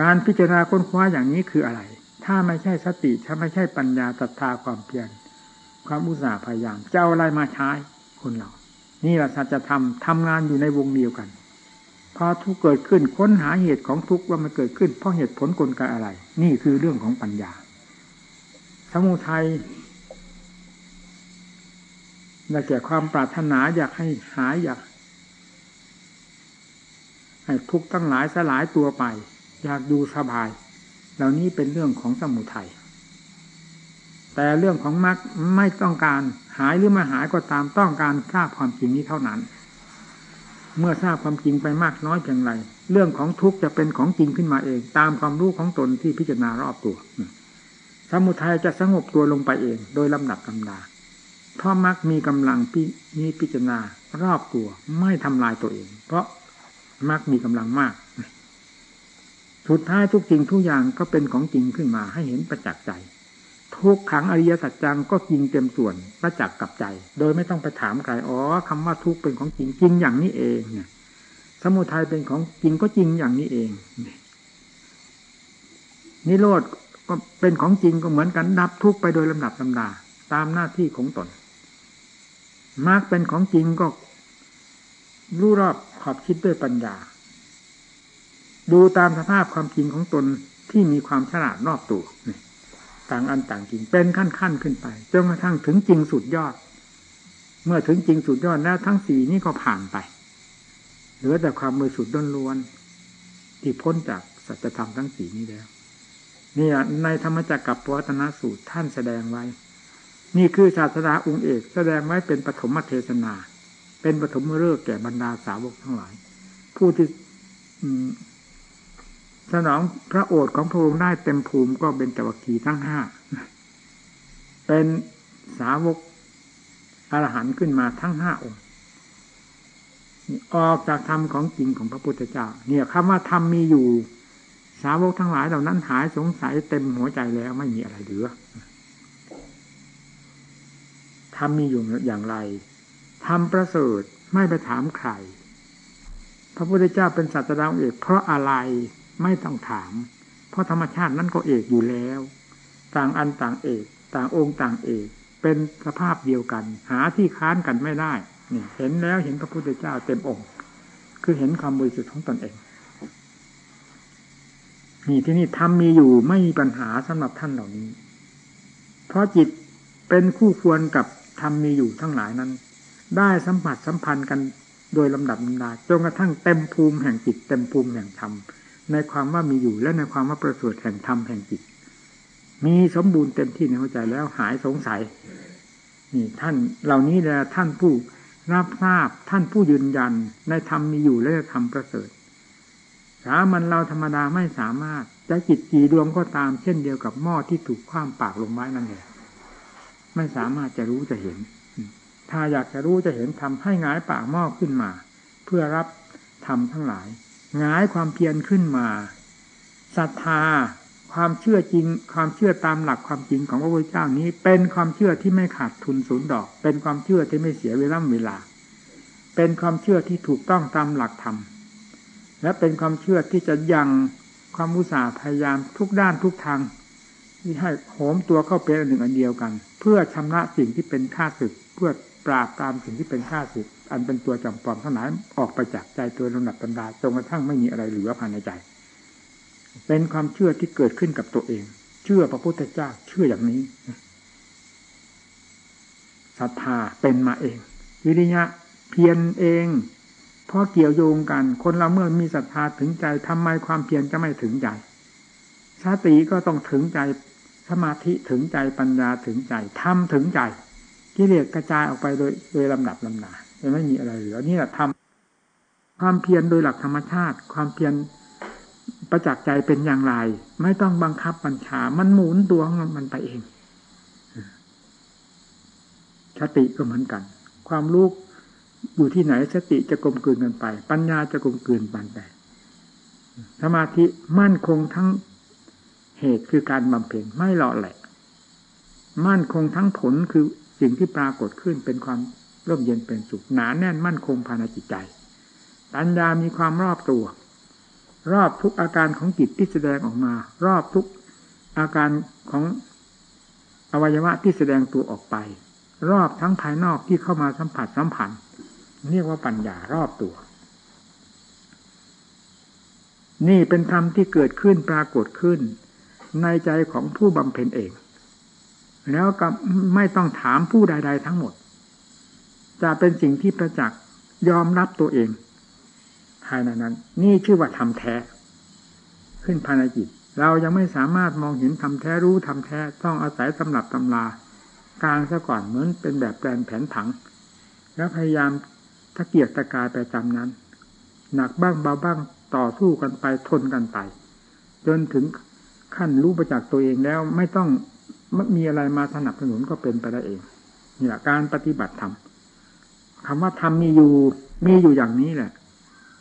การพิจารณาค้นคว้าอย่างนี้คืออะไร ถ้าไม่ใช่สติ ถ้าไม่ใช่ปัญญาศรัทธาความเพียร ความอุตสาห์พยายามจะเอาอะไรมาใช้คนเรา นี่แหละสัจธรรมทำงานอยู่ในวงเดียวกัน พอทุกเกิดขึ้นค้นหาเหตุของทุกว่ามันเกิดขึ้น เพราะเหตุผลกลไกอะไร นี่คือเรื่องของปัญญา สมุทัยได้แก่ความปรารถนาอยากให้หายอยากให้ทุกข์ตั้งหลายสลายตัวไป อยากดูสบาย เหล่านี้เป็นเรื่องของสมุทัย แต่เรื่องของมรรคไม่ต้องการหายหรือไม่หายก็ตามต้องการทราบความจริงนี้เท่านั้น เมื่อทราบความจริงไปมากน้อยเพียงไรเรื่องของทุกข์จะเป็นของจริงขึ้นมาเอง ตามความรู้ของตนที่พิจารณารอบตัวสมุทัยจะสงบตัวลงไปเอง โดยลำดับลำดาเพราะมักมีกำลังพิมีพิจารณารอบตัวไม่ทำลายตัวเอง เพราะมักมีกำลังมาก สุดท้ายทุกสิ่งทุกอย่างก็เป็นของจริงขึ้นมาให้เห็นประจักษ์ใจ ทุกขังอริยสัจจังก็จริงเต็มส่วนประจักษ์กับใจ โดยไม่ต้องไปถามใครอ๋อคำว่าทุกเป็นของจริงจริงอย่างนี้เองเนี่ย สมุทัยเป็นของจริงก็จริงอย่างนี้เองนิโรธก็เป็นของจริงก็เหมือนกันดับทุกไปโดยลำดับลำดา ตามหน้าที่ของตนมรรคเป็นของจริงก็รู้รอบขอบคิดด้วยปัญญา ดูตามสภาพความจริงของตนที่มีความฉลาดรอบตัว ต่างอันต่างจริง เป็นขั้นขั้นขึ้นไปจนกระทั่งถึงจริงสุดยอด เมื่อถึงจริงสุดยอดแล้วทั้งสี่นี้ก็ผ่านไป เหลือแต่ความมือสุดด้นล้วนที่พ้นจากสัจธรรมทั้งสี่นี้แล้วนี่ในธรรมจักรกับปวัตนสูตรท่านแสดงไว้ นี่คือศาสดาองค์เอกแสดงไว้เป็นปฐมเทศนา เป็นปฐมฤกษ์แก่บรรดาสาวกทั้งหลาย ผู้ที่ สนองพระโอษฐ์ของพระองค์ได้เต็มภูมิก็เป็นจวักีทั้งห้า เป็นสาวกอรหันต์ขึ้นมาทั้งห้าองค์ออกจากธรรมของจริงของพระพุทธเจ้า เนี่ยคำว่าธรรมมีอยู่ สาวกทั้งหลายเหล่านั้นหายสงสัยเต็มหัวใจแล้วไม่มีอะไรเหลือทำมีอยู่อย่างไรทำประเสริฐไม่ไปถามใคร พระพุทธเจ้าเป็นสัตว์ดาวเอกเพราะอะไร ไม่ต้องถาม เพราะธรรมชาตินั้นก็เอกอยู่แล้ว ต่างอันต่างเอก ต่างองค์ต่างเอก เป็นสภาพเดียวกัน หาที่ค้านกันไม่ได้นี่เห็นแล้วเห็นพระพุทธเจ้าเต็มองค์ คือเห็นความบริสุทธิ์ของตนเองนี่ที่นี่ทำมีอยู่ไม่มีปัญหาสำหรับท่านเหล่านี้ เพราะจิตเป็นคู่ควรกับธรรมมีอยู่ทั้งหลายนั้น ได้สัมผัสสัมพันธ์กันโดยลำดับลำดาจนกระทั่งเต็มภูมิแห่งจิตเต็มภูมิแห่งธรรม ในความว่ามีอยู่และในความว่าประเสริฐแห่งธรรมแห่งจิต มีสมบูรณ์เต็มที่ในหัวใจแล้วหายสงสัย นี่ท่านเหล่านี้แหละท่านผู้รับทราบท่านผู้ยืนยันในธรรมมีอยู่และธรรมประเสริฐสามัญเราธรรมดาไม่สามารถจะจิตจีดวงก็ตามเช่นเดียวกับหม้อที่ถูกคว้างปากลงไว้นั่นเองไม่สามารถจะรู้จะเห็น ถ้าอยากจะรู้จะเห็นทำให้งายปากหม้อขึ้นมา เพื่อรับทำทั้งหลาย งายความเพียรขึ้นมาศรัทธาความเชื่อจริง ความเชื่อตามหลักความจริงของพระพุทธเจ้านี้ เป็นความเชื่อที่ไม่ขาดทุนศูนย์ดอก เป็นความเชื่อที่ไม่เสียเวลาเวลา เป็นความเชื่อที่ถูกต้องตามหลักธรรมและเป็นความเชื่อที่จะยังความอุตสาห์พยายามทุกด้านทุกทางที่ให้โหมตัวเข้าเป็นอันหนึ่งอันเดียวกัน เพื่อชำระสิ่งที่เป็นข้าศึก เพื่อปราบปรามสิ่งที่เป็นข้าศึก อันเป็นตัวจำปลอมทั้งหลายออกไปจากใจตัวลำดับตำดาจนกระทั่งไม่มีอะไรเหลือภายในใจ เป็นความเชื่อที่เกิดขึ้นกับตัวเอง เชื่อพระพุทธเจ้าเชื่ออย่างนี้ศรัทธาเป็นมาเอง วิริยะเพียรเองเพราะเกี่ยวโยงกัน คนเราเมื่อมีศรัทธาถึงใจทำไมความเพียรจะไม่ถึงใจสติก็ต้องถึงใจสมาธิถึงใจปัญญาถึงใจทำถึงใจกิเลสกระจายออกไปโดยโดยลำดับลำดา ไม่มีอะไรเหลือนี่แหละทำความเพียรโดยหลักธรรมชาติ ความเพียรประจักษ์ใจเป็นอย่างไร ไม่ต้องบังคับบัญชา มันหมุนตัวของมันไปเองสติก็เหมือนกัน ความรู้อยู่ที่ไหนสติจะกลมกลืนกันไป ปัญญาจะกลมกลืนปันไปสมาธิมั่นคงทั้งเหตุคือการบำเพ็ญไม่หล่อแหละ มั่นคงทั้งผลคือสิ่งที่ปรากฏขึ้นเป็นความ ร่มเย็นเป็นสุขหนาแน่นมั่นคงภายในจิตใจ ปัญญามีความรอบตัว รอบทุกอาการของจิตที่แสดงออกมา รอบทุกอาการของอวัยวะที่แสดงตัวออกไป รอบทั้งภายนอกที่เข้ามาสัมผัสสัมพันธ์เรียกว่าปัญญารอบตัว นี่เป็นธรรมที่เกิดขึ้นปรากฏขึ้น ในใจของผู้บำเพ็ญเอง แล้วก็ไม่ต้องถามผู้ใด ๆ ทั้งหมด จะเป็นสิ่งที่ประจักษ์ยอมรับตัวเอง ภายในนั้น นี่ชื่อว่าทำแท้ ขึ้นภายในจิต เรายังไม่สามารถมองเห็นทำแท้รู้ทำแท้ต้องอาศัยตำรับตำลากลางซะก่อนเหมือนเป็นแบบแปลนแผนผัง แล้วพยายามตะเกียกตะกายไปจำนั้น หนักบ้างเบาบ้างต่อสู้กันไปทนกันไปจนถึงขั้นรู้ประจักษ์ตัวเองแล้วไม่ต้องมีอะไรมาสนับสนุนก็เป็นไปได้เองนี่แหละการปฏิบัติธรรม คำว่าธรรมมีอยู่ มีอยู่อย่างนี้แหละ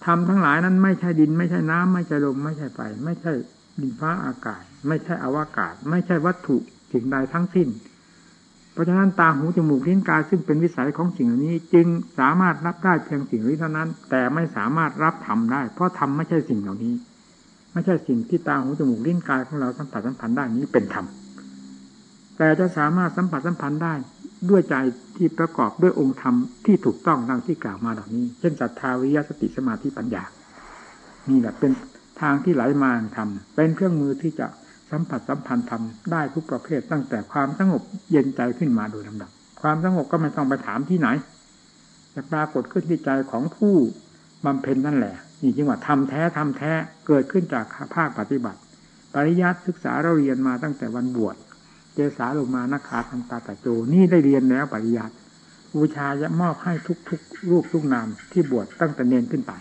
ธรรมทั้งหลายนั้นไม่ใช่ดิน ไม่ใช่น้ำไม่ใช่ลมไม่ใช่ไฟไม่ใช่ดินฟ้าอากาศ ไม่ใช่อวกาศ ไม่ใช่วัตถุสิ่งใดทั้งสิ้น เพราะฉะนั้นตาหูจมูกลิ้นกายซึ่งเป็นวิสัยของสิ่งเหล่านี้ จึงสามารถรับได้เพียงสิ่งนี้เท่านั้น แต่ไม่สามารถรับทำได้ เพราะทำไม่ใช่สิ่งเหล่านี้ ไม่ใช่สิ่งที่ตาหูจมูกลิ้นกายของเราสัมผัสสัมพันธ์ได้นี้เป็นธรรมแต่จะสามารถสัมผัสสัมพันธ์ได้ ด้วยใจที่ประกอบด้วยองค์ธรรมที่ถูกต้องดังที่กล่าวมาเหล่านี้ เช่นศรัทธาวิยสติสมาธิปัญญา นี่แหละเป็นทางที่ไหลมาทำเป็นเครื่องมือที่จะสัมผัสสัมพันธ์ทำได้ทุกประเภท ตั้งแต่ความสงบเย็นใจขึ้นมาโดยลำดับ ความสงบก็ไม่ต้องไปถามที่ไหนจะปรากฏขึ้นที่ใจของผู้บำเพ็ญนั่นแหละนี่จึงว่าทำแท้ทำแท้เกิดขึ้นจากภาคปฏิบัติ ปริยัติศึกษาเราเรียนมาตั้งแต่วันบวช เจสาลงมานักขาทันตาตะโจ นี่ได้เรียนแล้วปริยัติบูชาจะมอบให้ทุกๆรูปทุกนามที่บวชตั้งแต่เนนขึ้นไป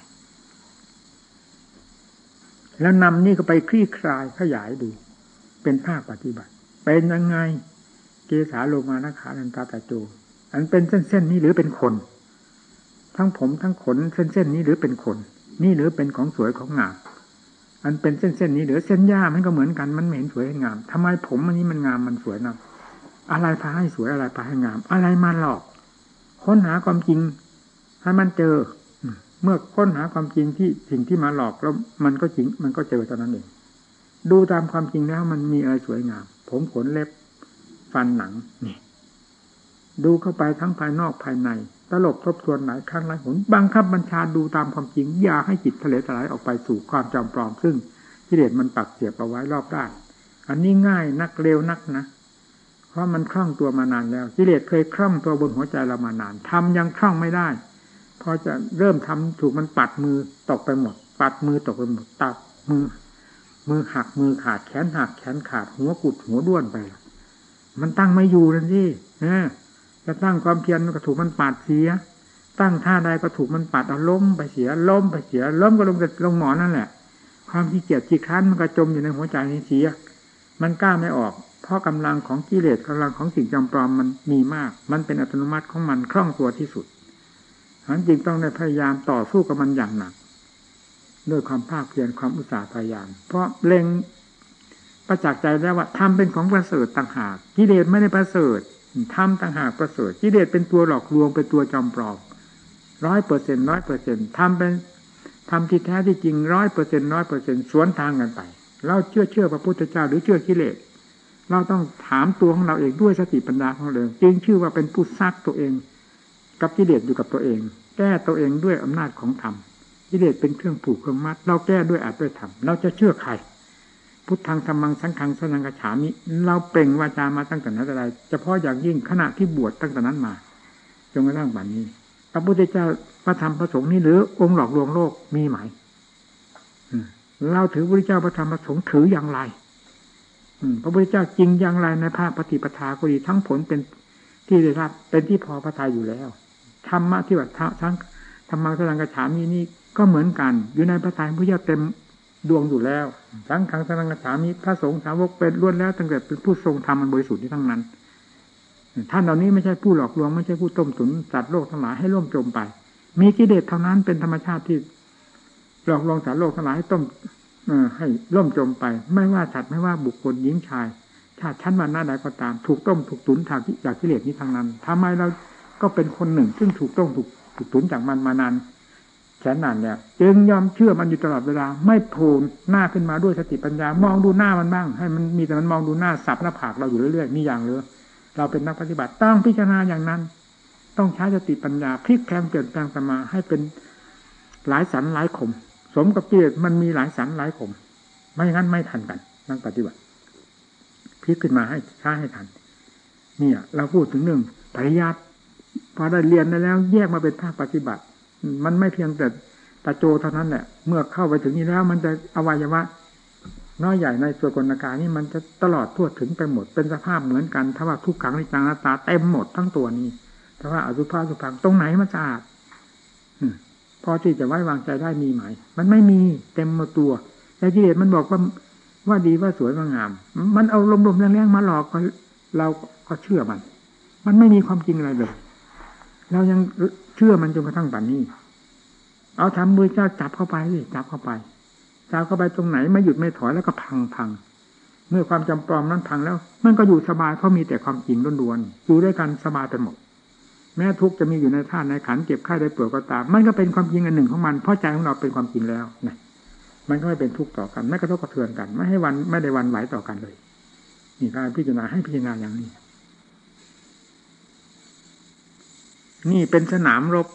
แล้วนำนี่ก็ไปคลี่คลายขยายดู เป็นภาคปฏิบัติ เป็นยังไง เกสาโลมานาขานันตาตาโจ อันเป็นเส้นเส้นนี้หรือเป็นคน ทั้งผมทั้งขนเส้นเส้นนี้หรือเป็นคน นี่หรือเป็นของสวยของงาม อันเป็นเส้นเส้นนี้หรือเส้นหญ้ามันก็เหมือนกันมันเหม็นสวยงามทำไมผมอันนี้มันงามมันสวยนะอะไรพาให้สวยอะไรพาให้งาม อะไรมาหลอก ค้นหาความจริงให้มันเจอเมื่อค้นหาความจริงที่สิ่งที่มาหลอกแล้วมันก็จริง มันก็เจอตอนนั้นเองดูตามความจริงแล้วมันมีอะไรสวยงาม ผมขนเล็บ ฟันหนังนี่ดูเข้าไปทั้งภายนอกภายใน ตลบทบทวนหลายครั้งหลายหนบังคับบัญชาดูตามความจริง อย่าให้จิตทะเลทลายออกไปสู่ความจำปลอม ซึ่งกิเลสมันปักเสียบเอาไว้รอบด้านอันนี้ง่ายนักเร็วนักนะ เพราะมันคล่องตัวมานานแล้วกิเลสเคยคล่องตัวบนหัวใจเรามานานทำยังคล่องไม่ได้ พอจะเริ่มทำถูกมันปัดมือตกไปหมด ปัดมือตกไปหมดตัดมือ มือหักมือขาดแขนหักแขนขาดหัวกุดหัวด้วนไป มันตั้งไม่อยู่นั่นสิ จะตั้งความเพียรก็ถูกมันปาดเสีย ตั้งท่าใดก็ถูกมันปาดเอาล้มไปเสียล้มไปเสียล้มก็ลงแต่ลงหมอนนั่นแหละ ความขี้เกียจขี้ค้านมันก็จมอยู่ในหัวใจนี้เสีย มันกล้าไม่ออก เพราะกำลังของกิเลสกำลังของสิ่งจำปลอมมันมีมาก มันเป็นอัตโนมัติของมันคล่องตัวที่สุดฉะนั้นจึงต้องได้พยายามต่อสู้กับมันอย่างหนักด้วยความภาคเพียรความอุตสาห์พยายาม เพราะเล็งประจักษ์ใจแล้วว่าทำเป็นของประเสริฐต่างหากกิเลสไม่ได้ประเสริฐ ทำต่างหากประเสริฐกิเลสเป็นตัวหลอกลวงเป็นตัวจอมปลอมร้อยเปอร์เซ็นร้อยเปอร์เซ็นทำเป็นทำที่แท้ที่จริงร้อยเปอร์เซ็นร้อยเปอร์เซ็นสวนทางกันไป เราเชื่อเชื่อพระพุทธเจ้าหรือเชื่อกิเลสเราต้องถามตัวของเราเองด้วยสติปัญญาของเราจึงชื่อว่าเป็นผู้ซักตัวเอง กับกิเลสอยู่กับตัวเอง แก้ตัวเองด้วยอำนาจของธรรมกิเลสเป็นเครื่องผูกเครื่องมัด เราแก้ด้วยอาจด้วยธรรมเราจะเชื่อใคร พุทธังธรรมังสังฆังสนังกระฉามิเราเปล่งวาจามาตั้งแต่นั้นแต่ใดเฉพาะอย่างยิ่งขณะที่บวชตั้งแต่นั้นมาจนกระทั่งบัดนี้ พระพุทธเจ้าพระธรรมพระสงฆ์นี่หรือองค์หลอกลวงโลกมีไหมเราถือพระพุทธเจ้าพระธรรมพระสงฆ์ถืออย่างไรพระพุทธเจ้าจริงอย่างไรในภาคปฏิปทาก็ดีทั้งผลเป็นที่ได้รับเป็นที่พอพระทัยอยู่แล้วธรรมะที่ว่าทั้งธรรมังสนังกระฉามีนี่ก็เหมือนกัน อยู่ในพระทัยพระเจ้าเต็ม ดวงอยู่แล้วทั้งขังสนังกระฉามีพระสงฆ์สาวกเป็นล้วนแล้วตั้งแต่เป็นผู้ทรงธรรมมันบริสุทธิ์ที่ทั้งนั้น ท่านเหล่านี้ไม่ใช่ผู้หลอกลวงไม่ใช่ผู้ต้มตุ๋นสัตว์โลกทั้งหลายให้ร่วมจมไป มีกิเลสเท่านั้นเป็นธรรมชาติที่หลอกลวงสัตว์โลกทั้งหลายให้ต้มให้ล่มจมไป ไม่ว่าสัตว์ไม่ว่าบุคคลหญิงชายชาติชั้นวันหน้าใดก็ตาม ถูกต้มถูกตุนทางจากกิเลสนี้ทางนั้นทำไมเราก็เป็นคนหนึ่ง ซึ่งถูกต้มถูกถูกตุนจากมันมานาน แสนนานเนี่ยจึงยอมเชื่อมันอยู่ตลอดเวลา ไม่โผล่หน้าขึ้นมาด้วยสติปัญญา มองดูหน้ามันบ้าง ให้มันมีแต่มันมองดูหน้าสับหน้าผากเราอยู่เรื่อยๆนี่อย่างเลยเราเป็นนักปฏิบัติต้องพิจารณาอย่างนั้น ต้องใช้สติปัญญาพลิกแปลงเปลี่ยนแปลงสมาให้เป็นหลายสันหลายขม สมกับเกิเลสมันมีหลายสันหลายขม ไม่งั้นไม่ทันกัน นั่งปฏิบัติพลิกขึ้นมาให้ช้าให้ทัน เนี่ย เราพูดถึงหนึ่งปริยัติพอได้เรียนได้แล้ว แยกมาเป็นภาคปฏิบัติ มันไม่เพียงแต่ตาโจเท่านั้นแหละ เมื่อเข้าไปถึงนี้แล้ว มันจะอวัยวะน้อยใหญ่ในส่วนกลนาการนี่มันจะตลอดทั่วถึงไปหมดเป็นสภาพเหมือนกัน ถ้าว่าทุกขังในจังนาตาเต็มหมดทั้งตัวนี้ถ้าว่าอสุภาสุพังตรงไหนมันสะอาดพอที่จะไว้วางใจได้มีไหม มันไม่มีเต็มมาตัวแต่กิเลสมันบอกว่าว่าดีว่าสวยว่างาม มันเอาลมๆแรงๆมาหลอกเราก็เชื่อมัน มันไม่มีความจริงอะไรเลย เรายัง เชื่อมันจนกระทั่งปัจนี้ เอาทำมือเจ้าจับเข้าไปจับเข้าไปจับเข้าไปตรงไหนไม่หยุดไม่ถอยแล้วก็พังพังเมื่อความจำปลอมนั้นพังแล้ว มันก็อยู่สบายเพราะมีแต่ความจริงล้วนๆอยู่ด้วยกันสบายไปหมด แม้ทุกจะมีอยู่ในท่าในขันเก็บไข้ได้เป่วยก็ตาม มันก็เป็นความจริงอันหนึ่งของมัน เพราะใจของเราเป็นความจริงแล้วนะมันก็ไม่เป็นทุกข์ต่อกัน ไม่กระทบกระเทือนกัน ไม่ให้วันไม่ได้วันไหวต่อกันเลยนี่การพิจารณาให้พิจารณาอย่างนี้ นี่เป็นสนามรบ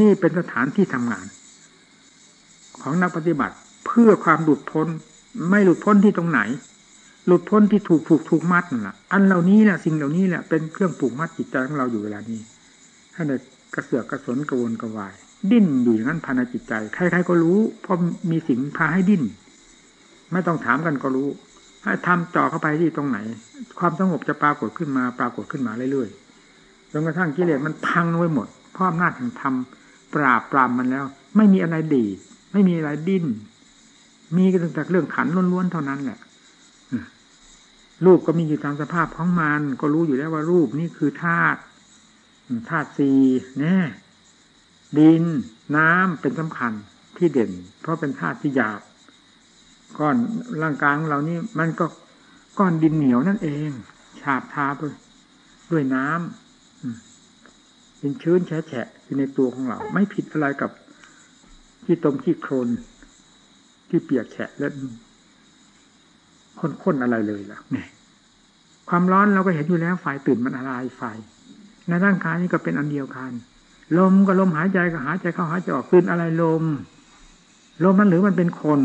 นี่เป็นสถานที่ทำงาน ของนักปฏิบัติเพื่อความหลุดพ้น ไม่หลุดพ้นที่ตรงไหน หลุดพ้นที่ถูกผูกถูกมัดนั่นแหละอันเหล่านี้แหละสิ่งเหล่านี้แหละเป็นเครื่องผูกมัดจิตใจของเราอยู่เวลานี้ให้ในกระเสือกกระสนกระวนกระวาย ดิ้นอยู่อย่างนั้นภายในจิตใจ ใครๆก็รู้เพราะมีสิ่งพาให้ดิ้น ไม่ต้องถามกันก็รู้ ให้ทำจ่อเข้าไปที่ตรงไหน ความสงบจะปรากฏขึ้นมาปรากฏขึ้นมาเรื่อยๆ จนกระทั่งกิเลสมันพังไว้หมดเพราะอำนาจแห่งธรรมปราบปรามมันแล้ว ไม่มีอะไรดี ไม่มีอะไรดิ้น มีก็แต่เรื่องขันล้วนๆเท่านั้นแหละรูปก็มีอยู่ตามสภาพของมัน ก็รู้อยู่แล้วว่ารูปนี่คือธาตุธาตุสี่แน่ดิน น้ำเป็นสำคัญที่เด่น เพราะเป็นธาตุที่หยาบก้อนร่างกายของเรานี่มันก็ก้อนดินเหนียวนั่นเอง ฉาบทาไปด้วยน้ำ เป็นชื้นแฉะอยู่ในตัวของเรา ไม่ผิดอะไรกับที่ตมที่โครนที่เปียกแฉะและข้นๆอะไรเลยล่ะเนี่ยความร้อนเราก็เห็นอยู่แล้วไฟตื่นมันอะไรไฟในร่างกายนี้ก็เป็นอันเดียวกัน ลมก็ลมหายใจก็หายใจเข้าหายใจออกคืนอะไรลม ลมมันหรือมันเป็นคน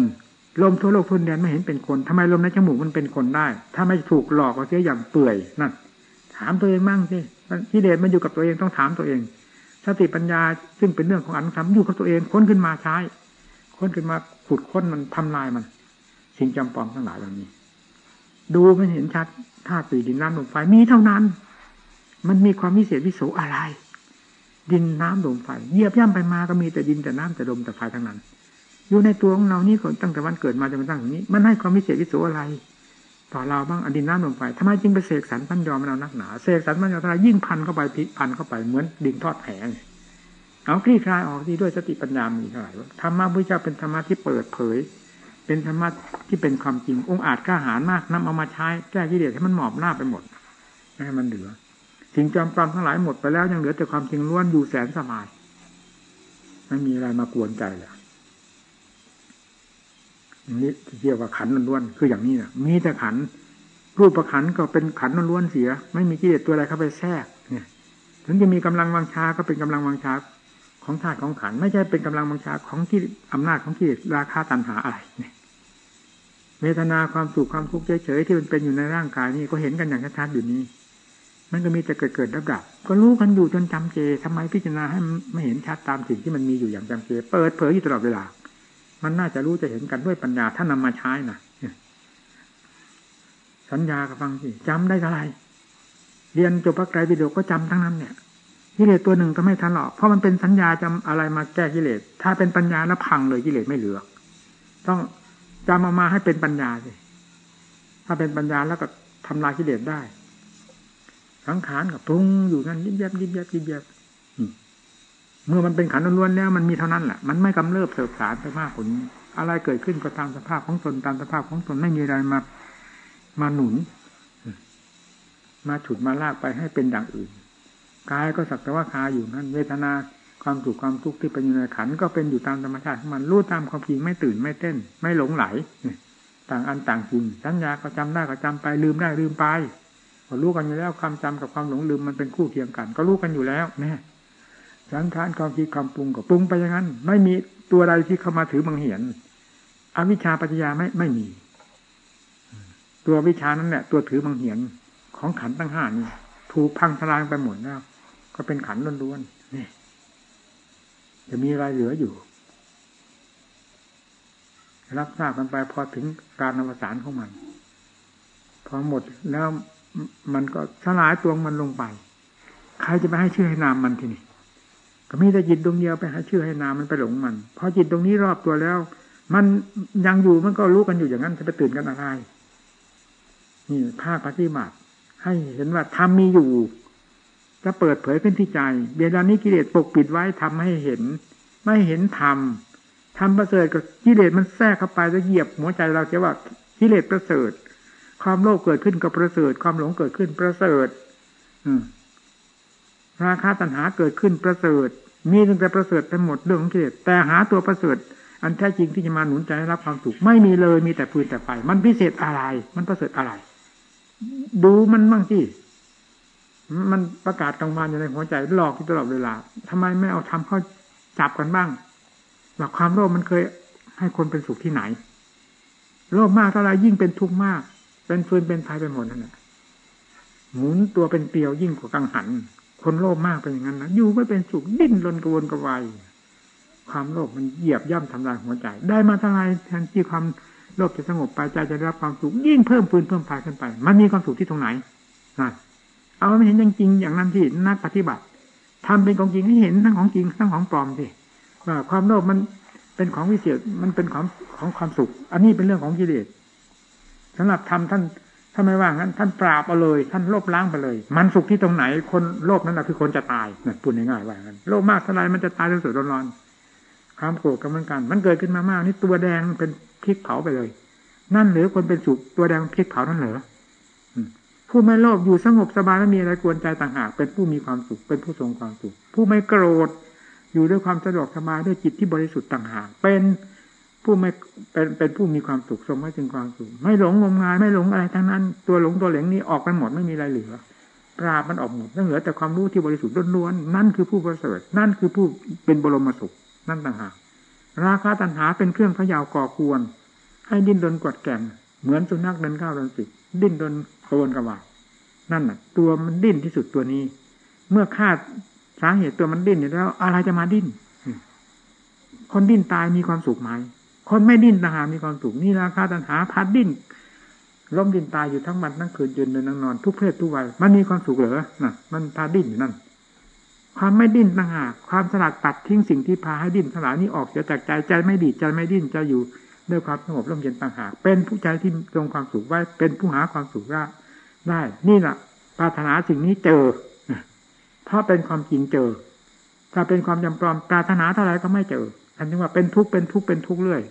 ลมทั่วโลกทุนแดนไม่เห็นเป็นคนทำไมลมในจมูกมันเป็นคนได้ ถ้าไม่ถูกหลอกก็เสียอย่างเปื่อยนั่นถามตัวเองมั่งสิ ที่เดชมันอยู่กับตัวเองต้องถามตัวเอง สติปัญญาซึ่งเป็นเรื่องของอนุธรรมอยู่กับตัวเองค้นขึ้นมาใช้ ค้นขึ้นมาขุดค้นมันทำลายมัน สิ่งจำปองทั้งหลายเหล่านี้ ดูไม่เห็นชัดธาตุสี่ดินน้ำลมไฟมีเท่านั้น มันมีความวิเศษวิโสอะไร ดินน้ำลมไฟเยียบย่ำไปมาก็มีแต่ดินแต่น้ำแต่ลมแต่ไฟทั้งนั้น อยู่ในตัวของเรานี่ตั้งแต่วันเกิดมาจนมาตั้งนี้ มันให้ความวิเศษวิโสอะไร ต่อเราบ้างอดินน้ำลมไฟทำไมจึงไปเสกสรรพันยอมันเอานักหนาเสกสรรพันยอมอะไรยิ่งพันเข้าไปพิพันเข้าไปเหมือนดินทอดแผงเอาคลี่คลายออกที่ด้วยสติปัญญามีเท่าไหร่ธรรมะพระเจ้าเป็นธรรมะที่เปิดเผย เป็นธรรมะที่เป็นความจริงองค์อาจกล้าหาญมากนำเอามาใช้แก้กิเลสให้มันหมอบหน้าไปหมดให้มันเหลือสิ่งจำปลอมทั้งหลายหมดไปแล้วยังเหลือแต่ความจริงล้วนอยู่แสนสบายไม่มีอะไรมากวนใจเลย นี่ที่เรียกว่าขันล้วนคืออย่างนี้นะมีแต่ขัน รูปประขันก็เป็นขันล้วนเสีย ไม่มีกิเลสตัวอะไรเข้าไปแทรกเนี่ยถึงจะมีกำลังวังชาก็เป็นกำลังวังชาของธาตุของขัน ไม่ใช่เป็นกำลังวังชาของที่อำนาจของกิเลสราคาตันหาอะไรเนี่ยเวทนาความสุขความทุกข์เฉยๆที่มันเป็นอยู่ในร่างกายนี่ก็เห็นกันอย่างชัดๆอยู่นี้ มันก็มีแต่เกิดเกิดดับดับก็รู้กันอยู่จนจำเจทำไมพิจารณาให้ไม่เห็นชัดตามสิ่งที่มันมีอยู่อย่างจำเจ เปิดเผยอยู่ตลอดเวลา มันน่าจะรู้จะเห็นกันด้วยปัญญาถ้านำมาใช้นะสัญญากับฟังสิจำได้เท่าไรเรียนจบพระไตรปิฎกก็จำทั้งนั้นเนี่ยกิเลสตัวหนึ่งก็ไม่ทันหรอก เพราะมันเป็นสัญญาจำอะไรมาแก้กิเลส ถ้าเป็นปัญญาแล้วพังเลยกิเลสไม่เหลือ ต้องจำออกมาให้เป็นปัญญาสิ ถ้าเป็นปัญญาแล้วก็ทำลายกิเลสได้ สังขารกับปรุงอยู่นั่นยิบยับยิบยับยิบยับ เมื่อมันเป็นขันล้วนแล้วมันมีเท่านั้นแหละมันไม่กำเริบเสบสารไปมากกว่านี้ อะไรเกิดขึ้นก็ตามสภาพของตนตามสภาพของตนไม่มีอะไรมามาหนุน มาฉุดมาลากไปให้เป็นอย่างอื่นกายก็สักแต่ว่าคาอยู่นั่นเวทนาความสุขความทุกข์ที่เป็นอยู่ในขันก็เป็นอยู่ตามธรรมชาติของมันรู้ตามความจริงไม่ตื่นไม่เต้น ไม่หลงไหลต่างอันต่างจริงสัญญาก็จำได้ก็จำไปลืมได้ลืมไปก็รู้กันอยู่แล้วความจำกับความหลงลืมมันเป็นคู่เคียงกัน ก็รู้กันอยู่แล้วแน่ สังขารความคิดความปรุงก็ปรุงไปอย่างนั้น ไม่มีตัวใดที่เข้ามาถือบังเหียน อวิชชาปัญญาไม่ไม่มี ตัววิชานั้นแหละตัวถือบังเหียนของขันตั้งห้านี่ถูกพังทลายไปหมดแล้ว ก็เป็นขันล้วนๆนี่จะมีอะไรเหลืออยู่ รับทราบกันไปพอถึงการอวสานของมัน พอหมดแล้วมันก็สลายตัวมันลงไป ใครจะไปให้ชื่อให้นามมันทีนี้ ก็มีแต่จิตดวงเดียวไปห้ชื่อให้นามมันไปหลงมันพอจิตตรงนี้รอบตัวแล้ว มันยังอยู่มันก็รู้กันอยู่อย่างนั้นจะไปตื่นกันอะไรนี่ภาคปฏิบัติให้เห็นว่าธรรมมีอยู่จะเปิดเผยขึ้นที่ใจเวลานี้กิเลสปกปิดไว้ทำให้เห็น ไม่เห็นธรรมธรรมประเสริฐกับกิเลสมันแทรกเข้าไปแล้วเหยียบหัวใจเราจะว่ากิเลสประเสริฐ ความโลภเกิดขึ้นกับประเสริฐ ความหลงเกิดขึ้นประเสริฐ อื ราคาตัณหาเกิดขึ้นประเสริฐ มีตั้งแต่ประเสริฐไปหมดเรื่องของกิเลสแต่หาตัวประเสริฐ อันแท้จริงที่จะมาหนุนใจให้รับความสุขไม่มีเลยมีแต่ฟืนแต่ไฟมันพิเศษอะไร มันประเสริฐอะไร ดูมันบ้างสิมันประกาศกลางวันอยู่ในหัวใจหลอกตลอดเวลาทำไมไม่เอาทำเข้าจับกันบ้างหลักความโลภมันเคยให้คนเป็นสุขที่ไหนโลภมากเท่าไรยิ่งเป็นทุกข์มาก เป็นฟืนเป็นไฟไปหมดนั่นแหละหมุนตัวเป็นเปียวยิ่งกว่ากังหัน คนโลภมากเป็นอย่างนั้นนะอยู่ไม่เป็นสุขดิ้นรนกระวนกระวายความโลภมันเหยียบย่ำทำลายหัวใจ ได้มาเท่าไรแทนที่ความโลภจะสงบไปใจจะได้รับความสุขยิ่งเพิ่มฟืนเพิ่มไฟขึ้นไป มันมีความสุขที่ตรงไหนนั่นเอาไม่เห็นจริงๆอย่างนั้นที่นักปฏิบัติทำเป็นของจริงให้เห็นทั้งของจริงทั้งของปลอมสิว่าความโลภมันเป็นของวิเศษมันเป็นของของความสุข อันนี้เป็นเรื่องของกิเลสสำหรับทำท่าน ถ้าไม่ว่างั้นท่านปราบเอาเลย ท่านลบล้างไปเลย มันสุขที่ตรงไหนคนโลภนั้นแหะคือคนจะตายเนี่ยพูดง่ายๆว่างั้นโลภมากเท่าไรมันจะตายสดๆร้อนๆความโกรธกับมันกัน มันเกิดขึ้นมามากนี่ตัวแดงเป็นพริกเผาไปเลย นั่นหรือคนเป็นสุขตัวแดงพริกเผานั่นเหรอผู้ไม่โลภอยู่สงบสบายไม่มีอะไรกวนใจต่างหาก เป็นผู้มีความสุขเป็นผู้ทรงความสุข ผู้ไม่โกรธอยู่ด้วยความสะดวกสบายด้วยจิตที่บริสุทธิ์ต่างหากเป็น ผู้ไม่เป็นเป็นผู้มีความสุขทรงไว้ถึงความสุข ไม่หลงงมงายไม่หลงอะไรทั้งนั้น ตัวหลงตัวเหลงนี้ออกไปหมดไม่มีอะไรเหลือ ปราบมันออกหมดเหลือแต่ความรู้ที่บริสุทธิ์ล้วนๆนั่นคือผู้ประเสริฐนั่นคือผู้เป็นบรมสุขนั่นต่างหากราคาตัณหาเป็นเครื่องพยาวก่อควร ให้ดิ้นรนกดแก่งเหมือนสุนัขเดินก้าวเดินสิดิ้นรนโกนกระวายนั่นน่ะ ตัวมันดิ้นที่สุดตัวนี้ เมื่อคาดสาเหตุตัวมันดิ้นแล้ว อะไรจะมาดิ้นคนดิ้นตายมีความสุขไหม คนไม่ดิ้นต่างหากมีความสุขนี่ราคาตัณหาพัดดิ้นล้มดินตายอยู่ทั้งวันทั้งคืนยืนเดินนั่งนอนทุกเพศทุกวัยมันมีความสุขเหรอน่ะ มันพาดิ้นอยู่นั่น ความไม่ดิ้นต่างหากความสลัดตัดทิ้งสิ่งที่พาให้ดิ้นสลายนี้ออกเสียจากใจใจไม่ดีใจไม่ดิ้นจะอยู่ด้วยความสงบร่มเย็นต่างหากเป็นผู้ใจที่ทรงความสุขไว้เป็นผู้หาความสุขได้ได้ นี่แหละปรารถนาสิ่งนี้เจอเพราะเป็นความจริงเจอ ถ้าเป็นความจำปลอมปรารถนาเท่าไรก็ไม่เจอ อันนี้ว่าเป็นทุกข์เป็นทุกข์เป็นทุกข์เรื่อย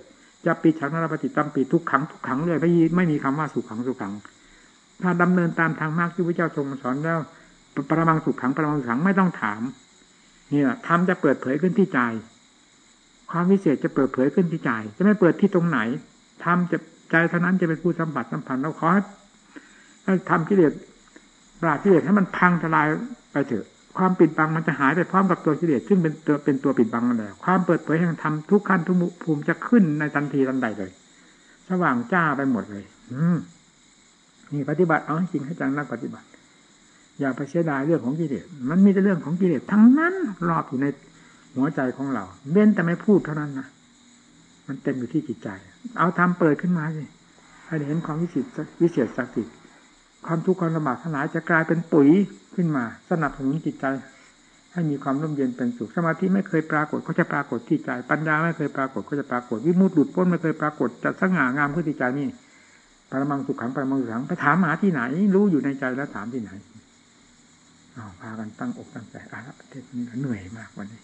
จะปิดฉันนรปฏิตัมปีทุกขังทุกขังเรื่อยไม่ไม่มีคำว่าสุขขังสุขขัง ถ้าดำเนินตามทางมากที่พระเจ้าทรงสอนแล้วปรมังสุขขังปรมังสุขขังไม่ต้องถามนี่แหละธรรมจะเปิดเผยขึ้นที่ใจ ความวิเศษจะเปิดเผยขึ้นที่ใจ จะไม่เปิดที่ตรงไหนธรรมจะใจเท่านั้นจะเป็นผู้สัมผัสสัมพันธ์เราขอให้ทำกิเลสปราบกิเลสให้มันพังทลายไปเถอะ ความปิดบังมันจะหายไปพร้อมกับตัวกิเลสซึ่งเป็นตัวเป็นตัวปิดบังนั่นแหละความเปิดเผยแห่งธรรมทุกขั้นทุกภูมิจะขึ้นในทันทีทันใดเลย สว่างจ้าไปหมดเลย อืมนี่ปฏิบัติเอาให้จริงให้จังนักปฏิบัติ อย่าไปเสียดายเรื่องของกิเลสมันมีแต่เรื่องของกิเลสทั้งนั้นรอบอยู่ในหัวใจของเราเบ้นแต่ไม่พูดเท่านั้นนะมันเต็มอยู่ที่จิตใจ เอาทำเปิดขึ้นมาสิให้เห็นความวิเศษวิเศษศักดิ์สิทธิ์ความทุกข์ความลำบากทั้งหลายจะกลายเป็นปุ๋ย ขึ้นมา สนับสนุนจิตใจ ให้มีความร่มเย็นเป็นสุขสมาธิไม่เคยปรากฏก็จะปรากฏที่ใจ ปัญญาไม่เคยปรากฏก็จะปรากฏวิมุตติหลุดพ้นไม่เคยปรากฏจะสง่างามขึ้นที่ใจนี่ปรมังสุขขังปรมังสุขังไปถามหาที่ไหน รู้อยู่ในใจแล้วถามที่ไหนอาพากันตั้งอกตั้งใจอะประเทศนี้เหนื่อยมากวันนี้